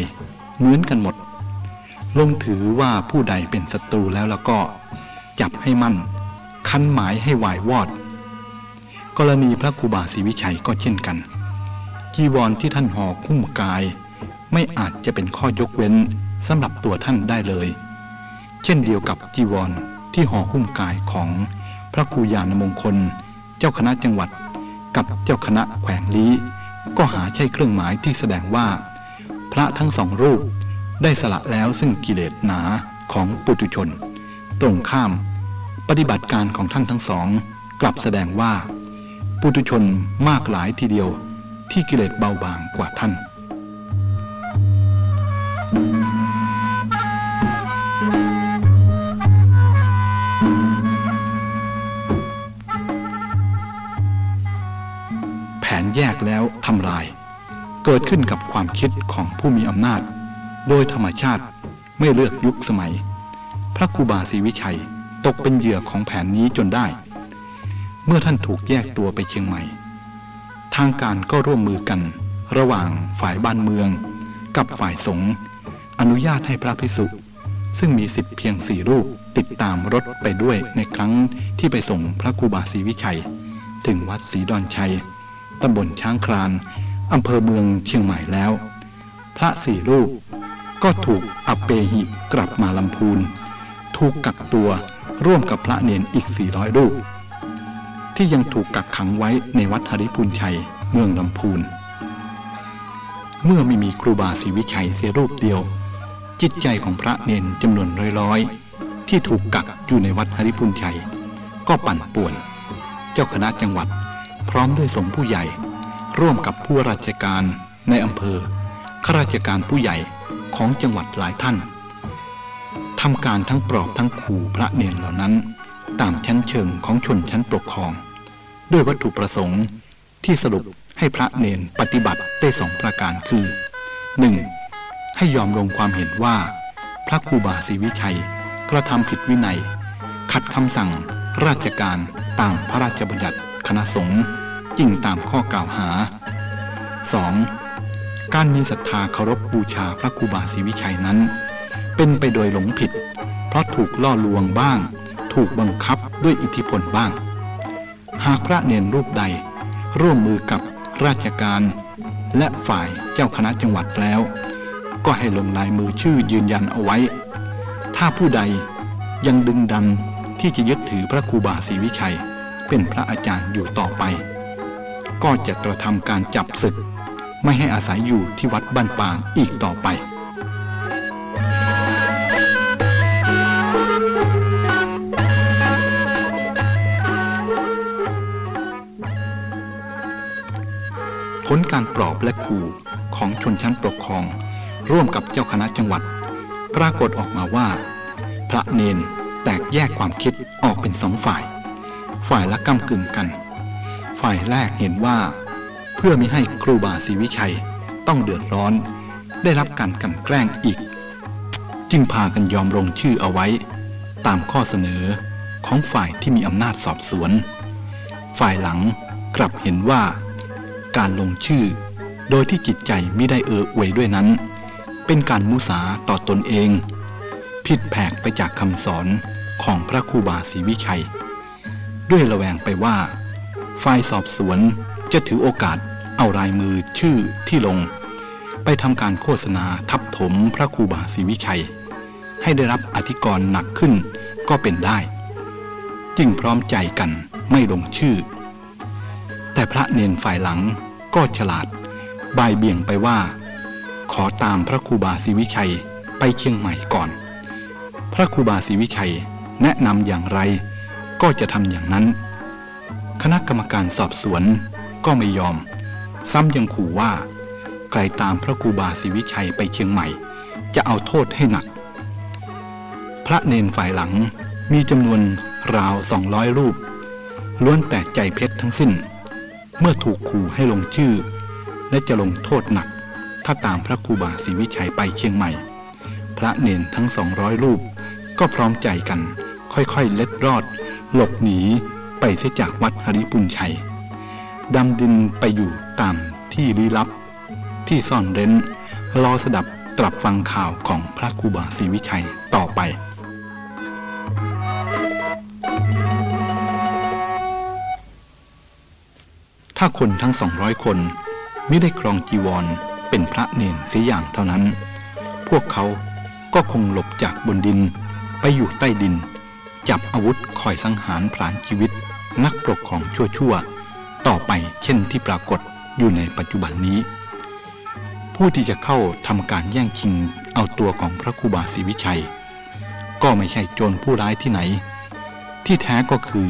[SPEAKER 1] เหมือนกันหมดลงถือว่าผู้ใดเป็นศัตรูแล้วแล้วก็ จับให้มั่น คันหมายให้วายวอด กรณีพระครูบาศรีวิชัยก็เช่นกันจีวรที่ท่านห่อคุ้มกาย ไม่อาจจะเป็นข้อยกเว้นสำหรับตัวท่านได้เลย เช่นเดียวกับจีวรที่ห่อหุ้มกายของพระครูยานมงคล เจ้าคณะจังหวัด กับเจ้าคณะแขวงลี้ ก็หาใช่เครื่องหมายที่แสดงว่า พระทั้งสองรูปได้สละแล้วซึ่งกิเลสหนาของปุถุชน ตรงข้าม ปฏิบัติการของท่านทั้งสอง กลับแสดงว่า ปุถุชนมากหลายทีเดียวที่กิเลสเบาบางกว่าท่าน แยกแล้วทำลาย เกิดขึ้นกับความคิดของผู้มีอำนาจ โดยธรรมชาติไม่เลือกยุคสมัย พระครูบาศรีวิชัยตกเป็นเหยื่อของแผนนี้จนได้ เมื่อท่านถูกแยกตัวไปเชียงใหม่ ทางการก็ร่วมมือกันระหว่างฝ่ายบ้านเมือง กับฝ่ายสงฆ์อนุญาตให้พระภิกษุซึ่งมีสิทธิ์เพียงสี่รูปติดตามรถไปด้วยในครั้งที่ไปส่งพระครูบาศรีวิชัย ถึงวัดศรีดอนชัย ตำบลช้างคลานอำเภอเมืองเชียงใหม่แล้ว พระสี่รูปก็ถูกอเปหิกลับมาลำพูน ถูกกักตัวร่วมกับพระเนนอีก 400 รูป ที่ยังถูกกักขังไว้ในวัดหริพุนชัยเมืองลำพูน เมื่อไม่มีครูบาศรีวิชัยเสียรูปเดียว จิตใจของพระเนนจำนวนร้อยๆ ที่ถูกกักอยู่ในวัดหริพุนชัย ก็ปั่นป่วน เจ้าคณะจังหวัด พร้อมด้วยสงฆ์ผู้ใหญ่ ร่วมกับผู้ราชการในอำเภอข้าราชการผู้ใหญ่ของจังหวัดหลายท่านทำการทั้งปลอบทั้งขู่พระเนรเหล่านั้น ตามชั้นเชิงของชนชั้นปกครอง ด้วยวัตถุประสงค์ที่สรุปให้พระเนรปฏิบัติได้สองประการคือ 1. ให้ยอมลงความเห็นว่า พระครูบาศรีวิชัยกระทำผิดวินัย ขัดคำสั่งราชการตามพระราชบัญญัติ คณะสงฆ์จริงตามข้อกล่าวหา 2. การมีศรัทธาเคารพบูชาพระครูบาศรีวิชัยนั้น เป็นไปโดยหลงผิด เพราะถูกล่อลวงบ้าง ถูกบังคับด้วยอิทธิพลบ้าง หากพระเนรรูปใด ร่วมมือกับราชการ และฝ่ายเจ้าคณะจังหวัดแล้ว ก็ให้ลงลายมือชื่อยืนยันเอาไว้ ถ้าผู้ใดยังดึงดันที่จะยึดถือพระครูบาศรีวิชัย เป็นพระอาจารย์อยู่ต่อไป ก็จะกระทำการจับศึก ไม่ให้อาศัยอยู่ที่วัดบ้านปางอีกต่อไปผลการปลอบและขู่ของชนชั้นปกครอง ร่วมกับเจ้าคณะจังหวัด ปรากฏออกมาว่า พระเนนแตกแยกความคิดออกเป็นสองฝ่าย ฝ่ายละกำกึ่งกัน ฝ่ายแรกเห็นว่า เพื่อมิให้ครูบาศรีวิชัยต้องเดือดร้อน ได้รับการกันแกล้งอีก จึงพากันยอมลงชื่อเอาไว้ ตามข้อเสนอของฝ่ายที่มีอำนาจสอบสวน ฝ่ายหลังกลับเห็นว่า การลงชื่อ โดยที่จิตใจไม่ได้เอออวยด้วยนั้น เป็นการมุสาต่อตนเอง ผิดแผกไปจากคำสอนของพระครูบาศรีวิชัย ด้วยระแวงไปว่า ฝ่ายสอบสวนจะถือโอกาสเอารายมือชื่อที่ลง ไปทำการโฆษณาทับถมพระครูบาศรีวิชัย ให้ได้รับอธิกรณ์หนักขึ้นก็เป็นได้ จึงพร้อมใจกันไม่ลงชื่อ แต่พระเนนฝ่ายหลังก็ฉลาดบายเบี่ยงไปว่า ขอตามพระครูบาศรีวิชัยไปเชียงใหม่ก่อน พระครูบาศรีวิชัยแนะนำอย่างไร ก็จะทำอย่างนั้น คณะกรรมการสอบสวนก็ไม่ยอม ซ้ำยังขู่ว่า ใครตามพระครูบาศรีวิชัยไปเชียงใหม่ จะเอาโทษให้หนัก พระเนนฝ่ายหลังมีจำนวนราวสองร้อยรูป ล้วนแต่ใจเพชรทั้งสิ้น เมื่อถูกขู่ให้ลงชื่อ และจะลงโทษหนัก ถ้าตามพระครูบาศรีวิชัยไปเชียงใหม่ พระเนนทั้งสองร้อยรูปก็พร้อมใจกันค่อยๆ เล็ดรอด หลบหนีไปเสียจากวัดหริปุญชัยดำดินไปอยู่ตามที่ลี้ลับ ที่ซ่อนเร้น รอสดับตรับฟังข่าวของพระครูบาศรีวิชัยต่อไปถ้าคนทั้งสองร้อยคนไม่ได้ครองจีวรเป็นพระเนนเสียอย่างเท่านั้น พวกเขาก็คงหลบจากบนดินไปอยู่ใต้ดิน จับอาวุธคอยสังหารผลาญชีวิต นักปกครองชั่วๆ ต่อไปเช่นที่ปรากฏอยู่ในปัจจุบันนี้ ผู้ที่จะเข้าทำการแย่งชิงเอาตัวของพระครูบาศรีวิชัย ก็ไม่ใช่โจรผู้ร้ายที่ไหน ที่แท้ก็คือ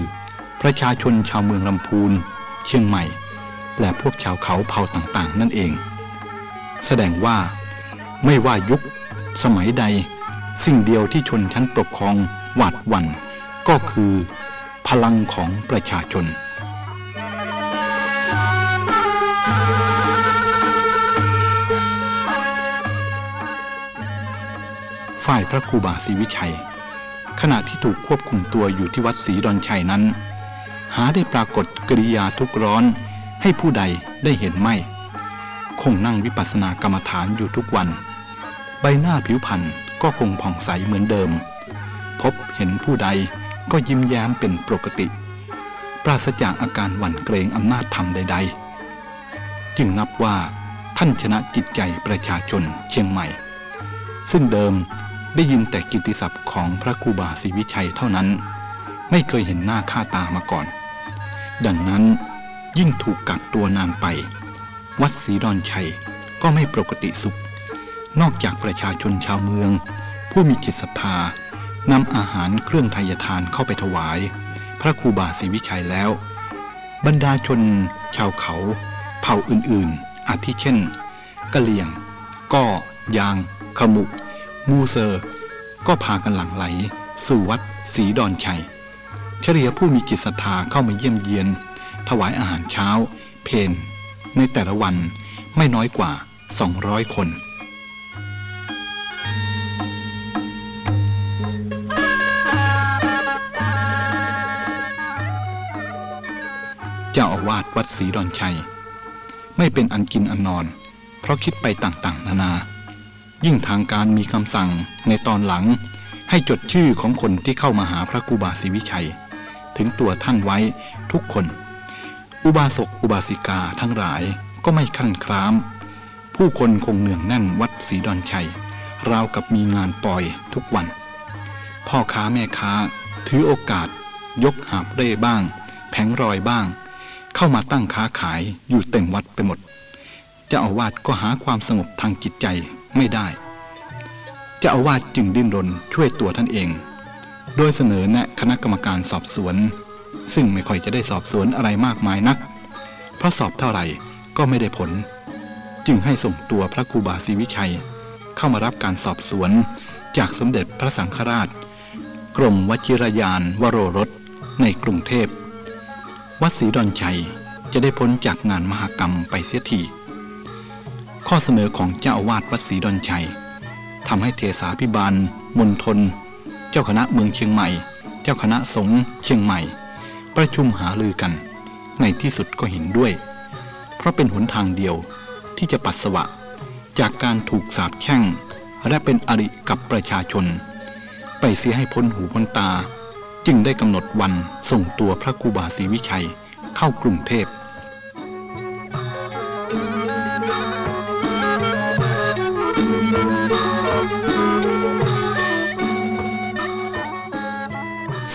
[SPEAKER 1] ประชาชนชาวเมืองลำพูน เชียงใหม่ และพวกชาวเขาเผ่าต่างๆ นั่นเอง แสดงว่าไม่ว่ายุคสมัยใด สิ่งเดียวที่ชนชั้นปกครองหวาดหวั่น ก็คือพลังของประชาชน ฝ่ายพระครูบาศรีวิชัย ขณะที่ถูกควบคุมตัวอยู่ที่วัดศรีดอนชัยนั้น หาได้ปรากฏกริยาทุกร้อนให้ผู้ใดได้เห็นไม่ คงนั่งวิปัสสนากรรมฐานอยู่ทุกวัน ใบหน้าผิวพรรณก็คงผ่องใสเหมือนเดิม พบเห็นผู้ใด ก็ยิ้มแย้มเป็นปกติ ปราศจากอาการหวั่นเกรงอำนาจธรรมใด ๆ จึงนับว่าท่านชนะจิตใจประชาชนเชียงใหม่ ซึ่งเดิมได้ยินแต่กิตติศัพท์ของพระครูบาศรีวิชัยเท่านั้น ไม่เคยเห็นหน้าค่าตามาก่อน ดังนั้นยิ่งถูกกักตัวนานไป วัดศรีดอนชัยก็ไม่ปกติสุข นอกจากประชาชนชาวเมือง ผู้มีจิตศรัทธา นำอาหารเครื่องไทยทานเข้าไปถวาย พระครูบาศรีวิชัยแล้ว บรรดาชน ชาวเขา เผ่าอื่นๆ อาทิเช่นกะเหรี่ยงก้อยาง ขมุ มูเซอร์ ก็พากันหลั่งไหล สู่วัดศรีดอนชัย เฉลี่ยผู้มีจิตศรัทธาเข้ามาเยี่ยมเยียน ถวายอาหารเช้า เพนในแต่ละวันไม่น้อยกว่า 200 คนาอาวาสวัดศรีดอนชัย ไม่เป็นอันกินอันนอน เพราะคิดไปต่างๆ นานา ยิ่งทางการมีคำสั่งในตอนหลัง ให้จดชื่อของคนที่เข้ามาหาพระครูบาศรีวิชัย ถึงตัวท่านไว้ทุกคน อุบาสกอุบาสิกาทั้งหลายก็ไม่ขั้นคราม ผู้คนคงเนืองแน่นวัดศรีดอนชัย ราวกับมีงานปล่อยทุกวัน พ่อค้าแม่ค้าถือโอกาส ยกหาบเร่บ้าง แผงรอยบ้าง เข้ามาตั้งค้าขายอยู่เต็มวัดไปหมดเจ้าอาวาสก็หาความสงบทางจิตใจไม่ได้เจ้าอาวาสจึงดิ้นรนช่วยตัวท่านเอง โดยเสนอแนะคณะกรรมการสอบสวน ซึ่งไม่ค่อยจะได้สอบสวนอะไรมากมายนัก เพราะสอบเท่าไหร่ก็ไม่ได้ผล จึงให้ส่งตัวพระครูบาศรีวิชัย เข้ามารับการสอบสวนจากสมเด็จพระสังฆราช กรมวชิรยานวโรรสในกรุงเทพ วัดศรีดอนชัยจะได้พ้นจากงานมหกรรมไปเสียทีข้อเสนอของเจ้าอาวาสวัดศรีดอนชัยทำให้เทสาพิบาลมณฑลเจ้าคณะเมืองเชียงใหม่ เจ้าคณะสงฆ์เชียงใหม่ ประชุมหาลือกัน ในที่สุดก็เห็นด้วย เพราะเป็นหนทางเดียวที่จะปัสสาวะจากการถูกสาบแช่ง และเป็นอริกับประชาชน ไปเสียให้พ้นหูพ้นตา จึงได้กำหนดวันส่งตัวพระครูบาศรีวิชัยเข้ากรุงเทพ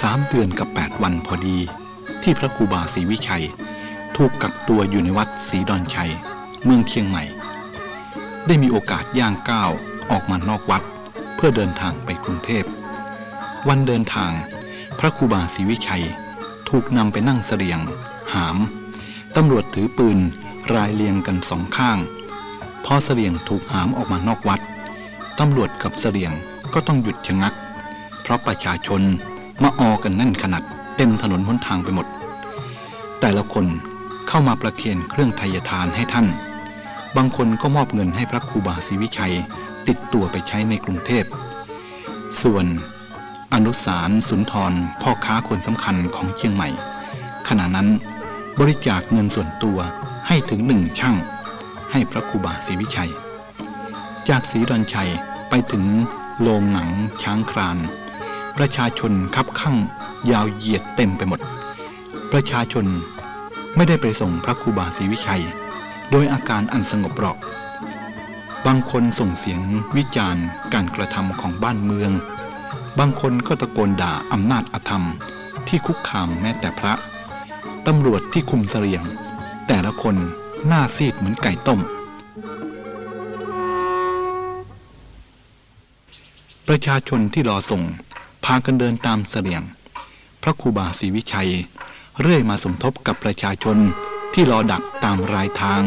[SPEAKER 1] สามเดือนกับแปดวันพอดี ที่พระครูบาศรีวิชัย ถูกกักตัวอยู่ในวัดศรีดอนชัย เมืองเชียงใหม่ ได้มีโอกาสย่างก้าวออกมานอกวัด เพื่อเดินทางไปกรุงเทพ วันเดินทาง พระครูบาศรีวิชัย ถูกนำไปนั่งเสลียง หาม ตำรวจถือปืนรายเรียงกันสองข้าง พอเสลียงถูกหามออกมานอกวัด ตำรวจกับเสลียงก็ต้องหยุดชะงัก เพราะประชาชนมาออกันแน่นขนาดเต็มถนนหนทางไปหมด แต่ละคนเข้ามาประเคนเครื่องไทยทานให้ท่าน บางคนก็มอบเงินให้พระครูบาศรีวิชัยติดตัวไปใช้ในกรุงเทพ ส่วน อนุสารสุนทรพ่อค้าคนสำคัญของเชียงใหม่ ขณะนั้นบริจาคเงินส่วนตัวให้ถึงหนึ่งช่าง ให้พระครูบาศรีวิชัย จากศรีดอนชัยไปถึงโรงหนังช้างคราน ประชาชนคับข้างยาวเหยียดเต็มไปหมด ประชาชนไม่ได้ไปส่งพระครูบาศรีวิชัย โดยอาการอันสงบหรอก บางคนส่งเสียงวิจารณ์การกระทำของบ้านเมือง บางคนก็ตะโกนด่าอำนาจอธรรม ที่คุกคามแม้แต่พระ ตำรวจที่คุมเสลียง แต่ละคนหน้าซีดเหมือนไก่ต้ม ประชาชนที่รอส่ง พากันเดินตามเสลียง พระครูบาศรีวิชัย เรื่อยมาสมทบกับประชาชนที่รอดักตามรายทาง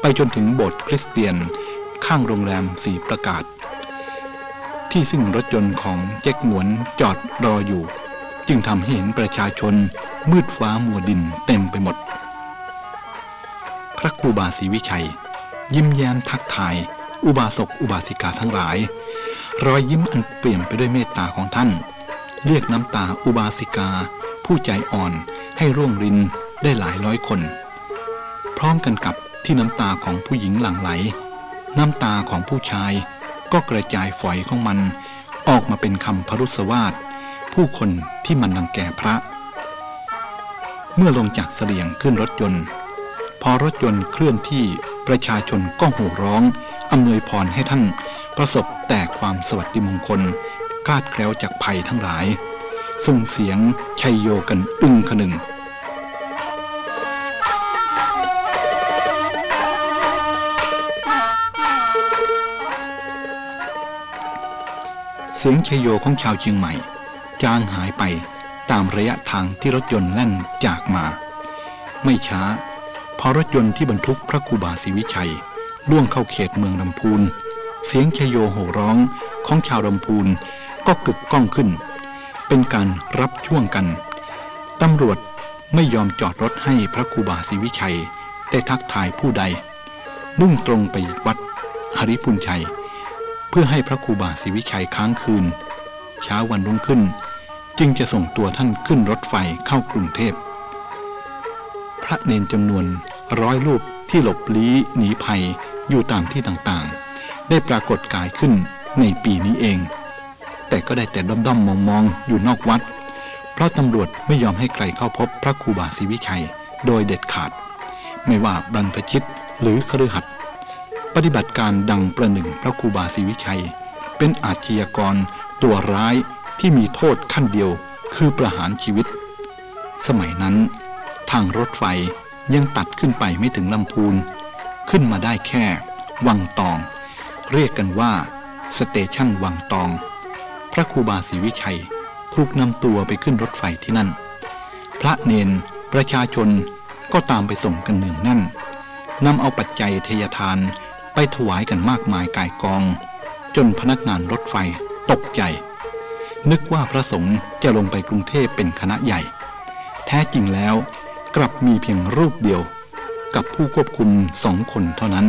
[SPEAKER 1] ไปจนถึงโบสถ์คริสเตียน ข้างโรงแรมสีประกาศ ที่ซึ่งรถยนต์ของเจ๊กหมวนจอดรออยู่ จึงทำให้เห็นประชาชนมืดฟ้ามัวดินเต็มไปหมด พระครูบาศรีวิชัย ยิ้มแย้มทักทาย อุบาสกอุบาสิกาทั้งหลาย รอยยิ้มอันเปลี่ยนไปด้วยเมตตาของท่าน เรียกน้ำตาอุบาสิกา ผู้ใจอ่อนให้ร่วงรินได้หลายร้อยคน พร้อมกันกับที่น้ำตาของผู้หญิงหลั่งไหล น้ำตาของผู้ชาย ก็กระจายฝอยของมัน ออกมาเป็นคำพรุษวาทผู้คนที่มันรังแกพระ เมื่อลงจากเสลียงขึ้นรถยนต์ พอรถยนต์เคลื่อนที่ประชาชนก็โห่ร้องอำนวยพรให้ท่านประสบแต่ความสวัสดิมงคลกล้าดแคล้วจากภัยทั้งหลายส่งเสียงชัยโยกันอึ้งขนึง สียงเชยโยของชาวเชียงใหม่ จางหายไปตามระยะทางที่รถยนต์แล่นจากมา ไม่ช้า พอรถยนต์ที่บรรทุกพระครูบาศรีวิชัย ล่วงเข้าเขตเมืองลำพูน เสียงเชยโยโห่ร้องของชาวลำพูนก็กึกก้องขึ้น เป็นการรับช่วงกันตำรวจไม่ยอมจอดรถให้พระครูบาศรีวิชัย ได้ทักทายผู้ใดมุ่งตรงไปวัดหริพุนชัย พื่อให้พระครูบาศรีวิชัยค้างคืน เช้าวันรุ่งขึ้น จึงจะส่งตัวท่านขึ้นรถไฟเข้ากรุงเทพ พระเนนจำนวนร้อยรูปที่หลบลี้หนีภัยอยู่ตามที่ต่างๆ ได้ปรากฏกายขึ้นในปีนี้เอง แต่ก็ได้แต่ด้อมๆมองๆอยู่นอกวัด เพราะตำรวจไม่ยอมให้ใครเข้าพบพระครูบาศรีวิชัยโดยเด็ดขาด ไม่ว่าบรรพชิตหรือคฤหัสถ์ ปฏิบัติการดังประหนึ่งพระครูบาศรีวิชัย เป็นอาชญากรตัวร้ายที่มีโทษขั้นเดียวคือประหารชีวิต สมัยนั้น ทางรถไฟยังตัดขึ้นไปไม่ถึงลำพูน ขึ้นมาได้แค่ วังตอง เรียกกันว่า สเตชันวังตอง พระครูบาศรีวิชัยถูกนำตัวไปขึ้นรถไฟที่นั่น พระเนนประชาชนก็ตามไปส่งกันหนึ่งแน่นนำเอาปัจจัยเทยทาน ไปถวายกันมากมายกายกอง จนพนักงานรถไฟตกใจ นึกว่าพระสงฆ์จะลงไปกรุงเทพเป็นคณะใหญ่ แท้จริงแล้วกลับมีเพียงรูปเดียว กับผู้ควบคุมสองคนเท่านั้น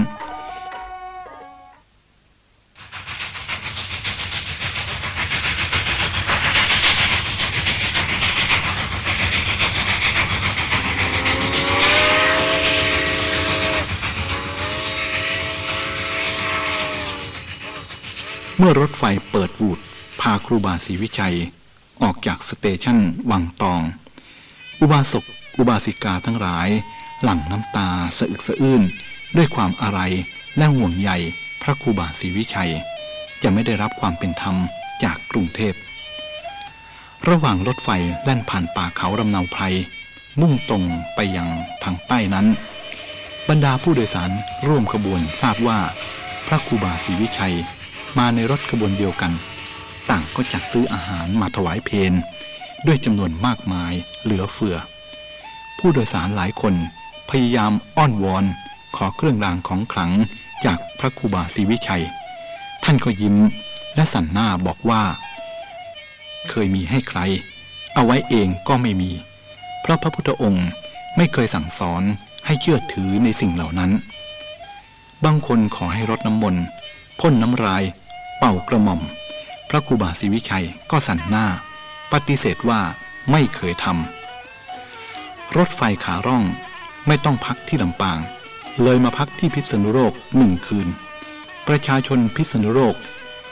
[SPEAKER 1] มื่อรถไฟเปิดวูดพาครูบาศรีวิชัย ออกจากสเตชันวังตอง อุบาสกอุบาสิกาทั้งหลาย หลั่งน้ำตาสะอึกสะอื้นด้วยความอะไรและห่วงใยพระครูบาศรีวิชัย จะไม่ได้รับความเป็นธรรมจากกรุงเทพ ระหว่างรถไฟแล่นผ่านป่าเขาลำเนาไพรมุ่งตรงไปยังทางใต้นั้น บรรดาผู้โดยสารร่วมขบวนทราบว่า พระครูบาศรีวิชัย มาในรถขบวนเดียวกัน ต่างก็จัดซื้ออาหารมาถวายเพนด้วยจำนวนมากมายเหลือเฟือ ผู้โดยสารหลายคนพยายามอ้อนวอน ขอเครื่องรางของขลังจากพระครูบาศรีวิชัย ท่านก็ยิ้มและสั่นหน้าบอกว่า เคยมีให้ใคร เอาไว้เองก็ไม่มี เพราะพระพุทธองค์ไม่เคยสั่งสอนให้เชื่อถือในสิ่งเหล่านั้น บางคนขอให้รดน้ำมนต์พ่นน้ำลาย ป่ากระหม่อม พระครูบาศรีวิชัยก็สั่นหน้า ปฏิเสธว่าไม่เคยทำรถไฟขาร่องไม่ต้องพักที่ลำปาง เลยมาพักที่พิษณุโลกหนึ่งคืน ประชาชนพิษณุโลก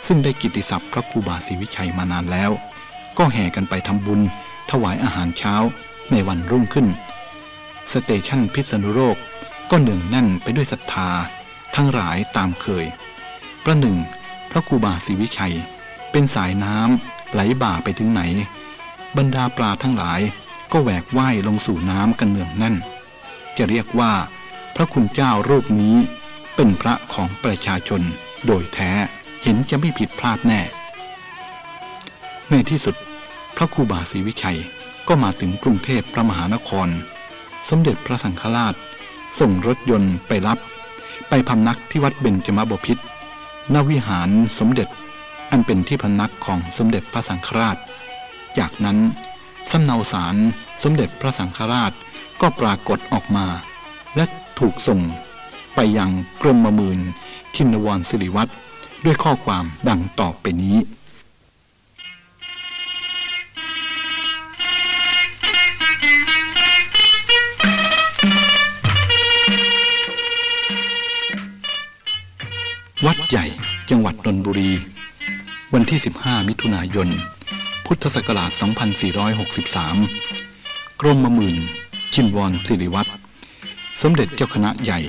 [SPEAKER 1] ซึ่งได้กิติศัพท์พระครูบาศรีวิชัยมานานแล้ว ก็แห่กันไปทำบุญ ถวายอาหารเช้าในวันรุ่งขึ้น สเตชันพิษณุโลกก็เนืองแน่นไปด้วยศรัทธา ทั้งหลายตามเคย ประหนึ่ง พระครูบาศรีวิชัย เป็นสายน้ำไหลบ่าไปถึงไหน บรรดาปลาทั้งหลายก็แหวกว่ายลงสู่น้ำกันเนืองแน่น จะเรียกว่า พระคุณเจ้ารูปนี้เป็นพระของประชาชนโดยแท้เห็นจะไม่ผิดพลาดแน่ ในที่สุด พระครูบาศรีวิชัยก็มาถึงกรุงเทพพระมหานคร สมเด็จพระสังฆราชส่งรถยนต์ไปรับ ไปพำนักที่วัดเบญจมบพิตร ณวิหารสมเด็จอันเป็นที่พำนักของสมเด็จพระสังฆราช จากนั้นสำเนาสารสมเด็จพระสังฆราชก็ปรากฏออกมา และถูกส่งไปยังกรมมืนทินวรสิริวัตรด้วยข้อความดังต่อไปนี้ วัดใหญ่จังหวัดนนทบุรี วันที่ 15 มิถุนายน พุทธศักราช 2463 กรมมมื่นชินวรสิริวัตรสมเด็จเจ้าคณะใหญ่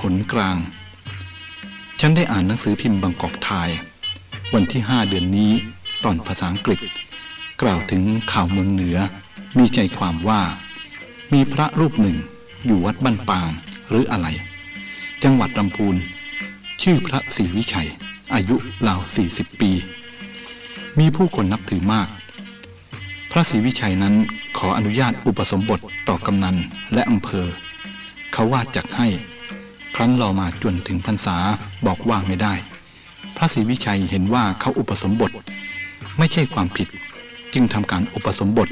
[SPEAKER 1] ผลกลาง ฉันได้อ่านหนังสือพิมพ์บางกอกไทย วันที่ 5 เดือนนี้ตอนภาษาอังกฤษ กล่าวถึงข่าวเมืองเหนือ มีใจความว่า มีพระรูปหนึ่งอยู่วัดบ้านปางหรืออะไร จังหวัดลำพูน ชื่อพระศรีวิชัย อายุราว40ปี มีผู้คนนับถือมาก พระศรีวิชัยนั้นขออนุญาตอุปสมบทต่อกำนันและอำเภอ เขาว่าจักให้ ครั้นรอมาจนถึงพรรษาบอกว่าไม่ได้ พระศรีวิชัยเห็นว่าเขาอุปสมบท ไม่ใช่ความผิด จึงทำการอุปสมบท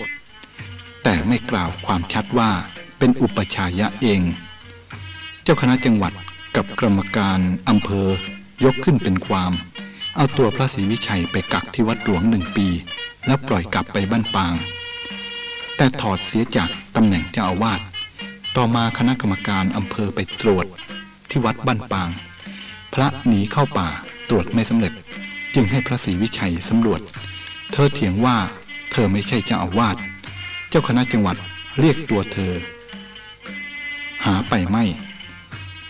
[SPEAKER 1] แต่ไม่กล่าวความชัดว่าเป็นอุปชายะเอง เจ้าคณะจังหวัด กับกรรมการอำเภอยกขึ้นเป็นความ เอาตัวพระศรีวิชัยไปกักที่วัดหลวงหนึ่งปี แล้วปล่อยกลับไปบ้านปาง แต่ถอดเสียจากตำแหน่งเจ้าอาวาสต่อมาคณะกรรมการอำเภอไปตรวจที่วัดบ้านปาง พระหนีเข้าป่าตรวจไม่สำเร็จ จึงให้พระศรีวิชัยสำรวจ เธอเถียงว่าเธอไม่ใช่เจ้าอาวาสเจ้าคณะจังหวัดเรียกตัวเธอ หาไปไม่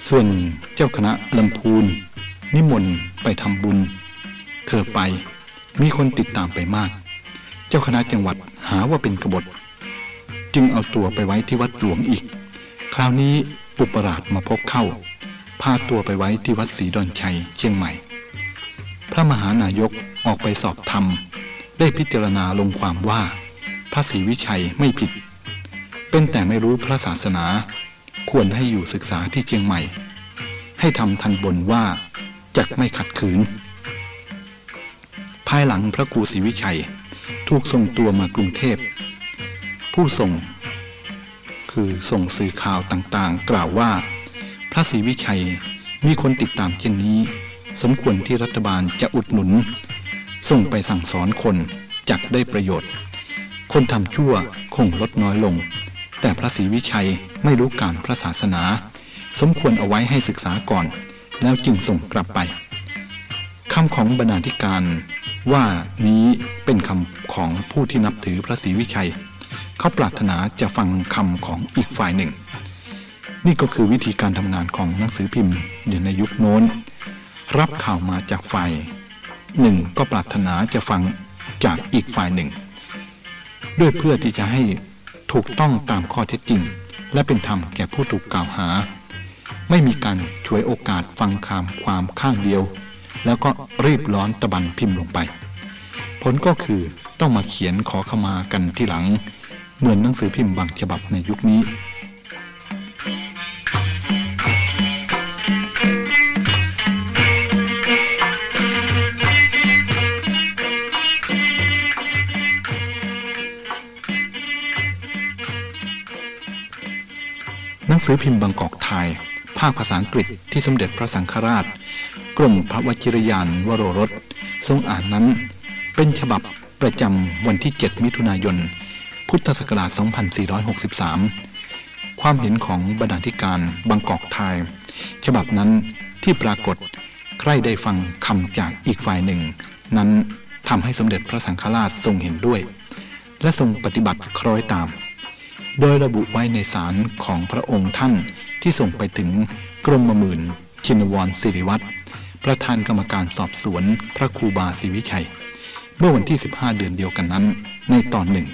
[SPEAKER 1] ส่วนเจ้าคณะลำพูน นิมนต์ไปทำบุญ เธอไปมีคนติดตามไปมาก เจ้าคณะจังหวัดหาว่าเป็นกบฏ จึงเอาตัวไปไว้ที่วัดหลวงอีก คราวนี้อุปราชมาพบเข้า พาตัวไปไว้ที่วัดศรีดอนชัยเชียงใหม่ พระมหานายกออกไปสอบธรรม ได้พิจารณาลงความว่า พระศรีวิชัยไม่ผิด เป็นแต่ไม่รู้พระศาสนา ควรให้อยู่ศึกษาที่เชียงใหม่ ให้ทำทันบนว่าจักไม่ขัดขืน ภายหลังพระครูศรีวิชัยถูกส่งตัวมากรุงเทพ ผู้ส่ง คือส่งสื่อข่าวต่างๆ กล่าวว่า พระศรีวิชัยมีคนติดตามเช่นนี้ สมควรที่รัฐบาลจะอุดหนุน ส่งไปสั่งสอนคนจักได้ประโยชน์ คนทำชั่วคงลดน้อยลง แต่พระศรีวิชัยไม่รู้การพระศาสนา สมควรเอาไว้ให้ศึกษาก่อน แล้วจึงส่งกลับไปคำของบรรณาธิการว่านี้เป็นคำของผู้ที่นับถือพระศรีวิชัย เขาปรารถนาจะฟังคำของอีกฝ่ายหนึ่ง นี่ก็คือวิธีการทำงานของหนังสือพิมพ์อยู่ในยุคโน้น รับข่าวมาจากฝ่ายหนึ่งก็ปรารถนาจะฟังจากอีกฝ่ายหนึ่ง ด้วยเพื่อที่จะให้ ถูกต้องตามข้อเท็จจริง และเป็นธรรมแก่ผู้ถูกกล่าวหา ไม่มีการช่วยโอกาสฟังคำความข้างเดียว แล้วก็รีบร้อนตะบันพิมพ์ลงไป ผลก็คือต้องมาเขียนขอขมากันที่หลัง เหมือนหนังสือพิมพ์บางฉบับในยุคนี้ หนังสือพิมพ์บางกอกไทย ภาคภาษาอังกฤษที่สมเด็จพระสังฆราช กรมพระวชิรยานวโรรส ทรงอ่านนั้น เป็นฉบับประจำวันที่ 7 มิถุนายน พุทธศักราช 2463 ความเห็นของบรรณาธิการบางกอกไทย ฉบับนั้นที่ปรากฏใครได้ฟังคำจากอีกฝ่ายหนึ่ง นั้นทำให้สมเด็จพระสังฆราชทรงเห็นด้วย และทรงปฏิบัติคล้อยตาม โดยระบุไว้ในสารของพระองค์ท่านที่ส่งไปถึงกรมหมื่นชินวรสิริวัตรประธานกรรมการสอบสวนพระครูบาศรีวิชัย เมื่อวันที่ 15 เดือนเดียวกันนั้นในตอนหนึ่ง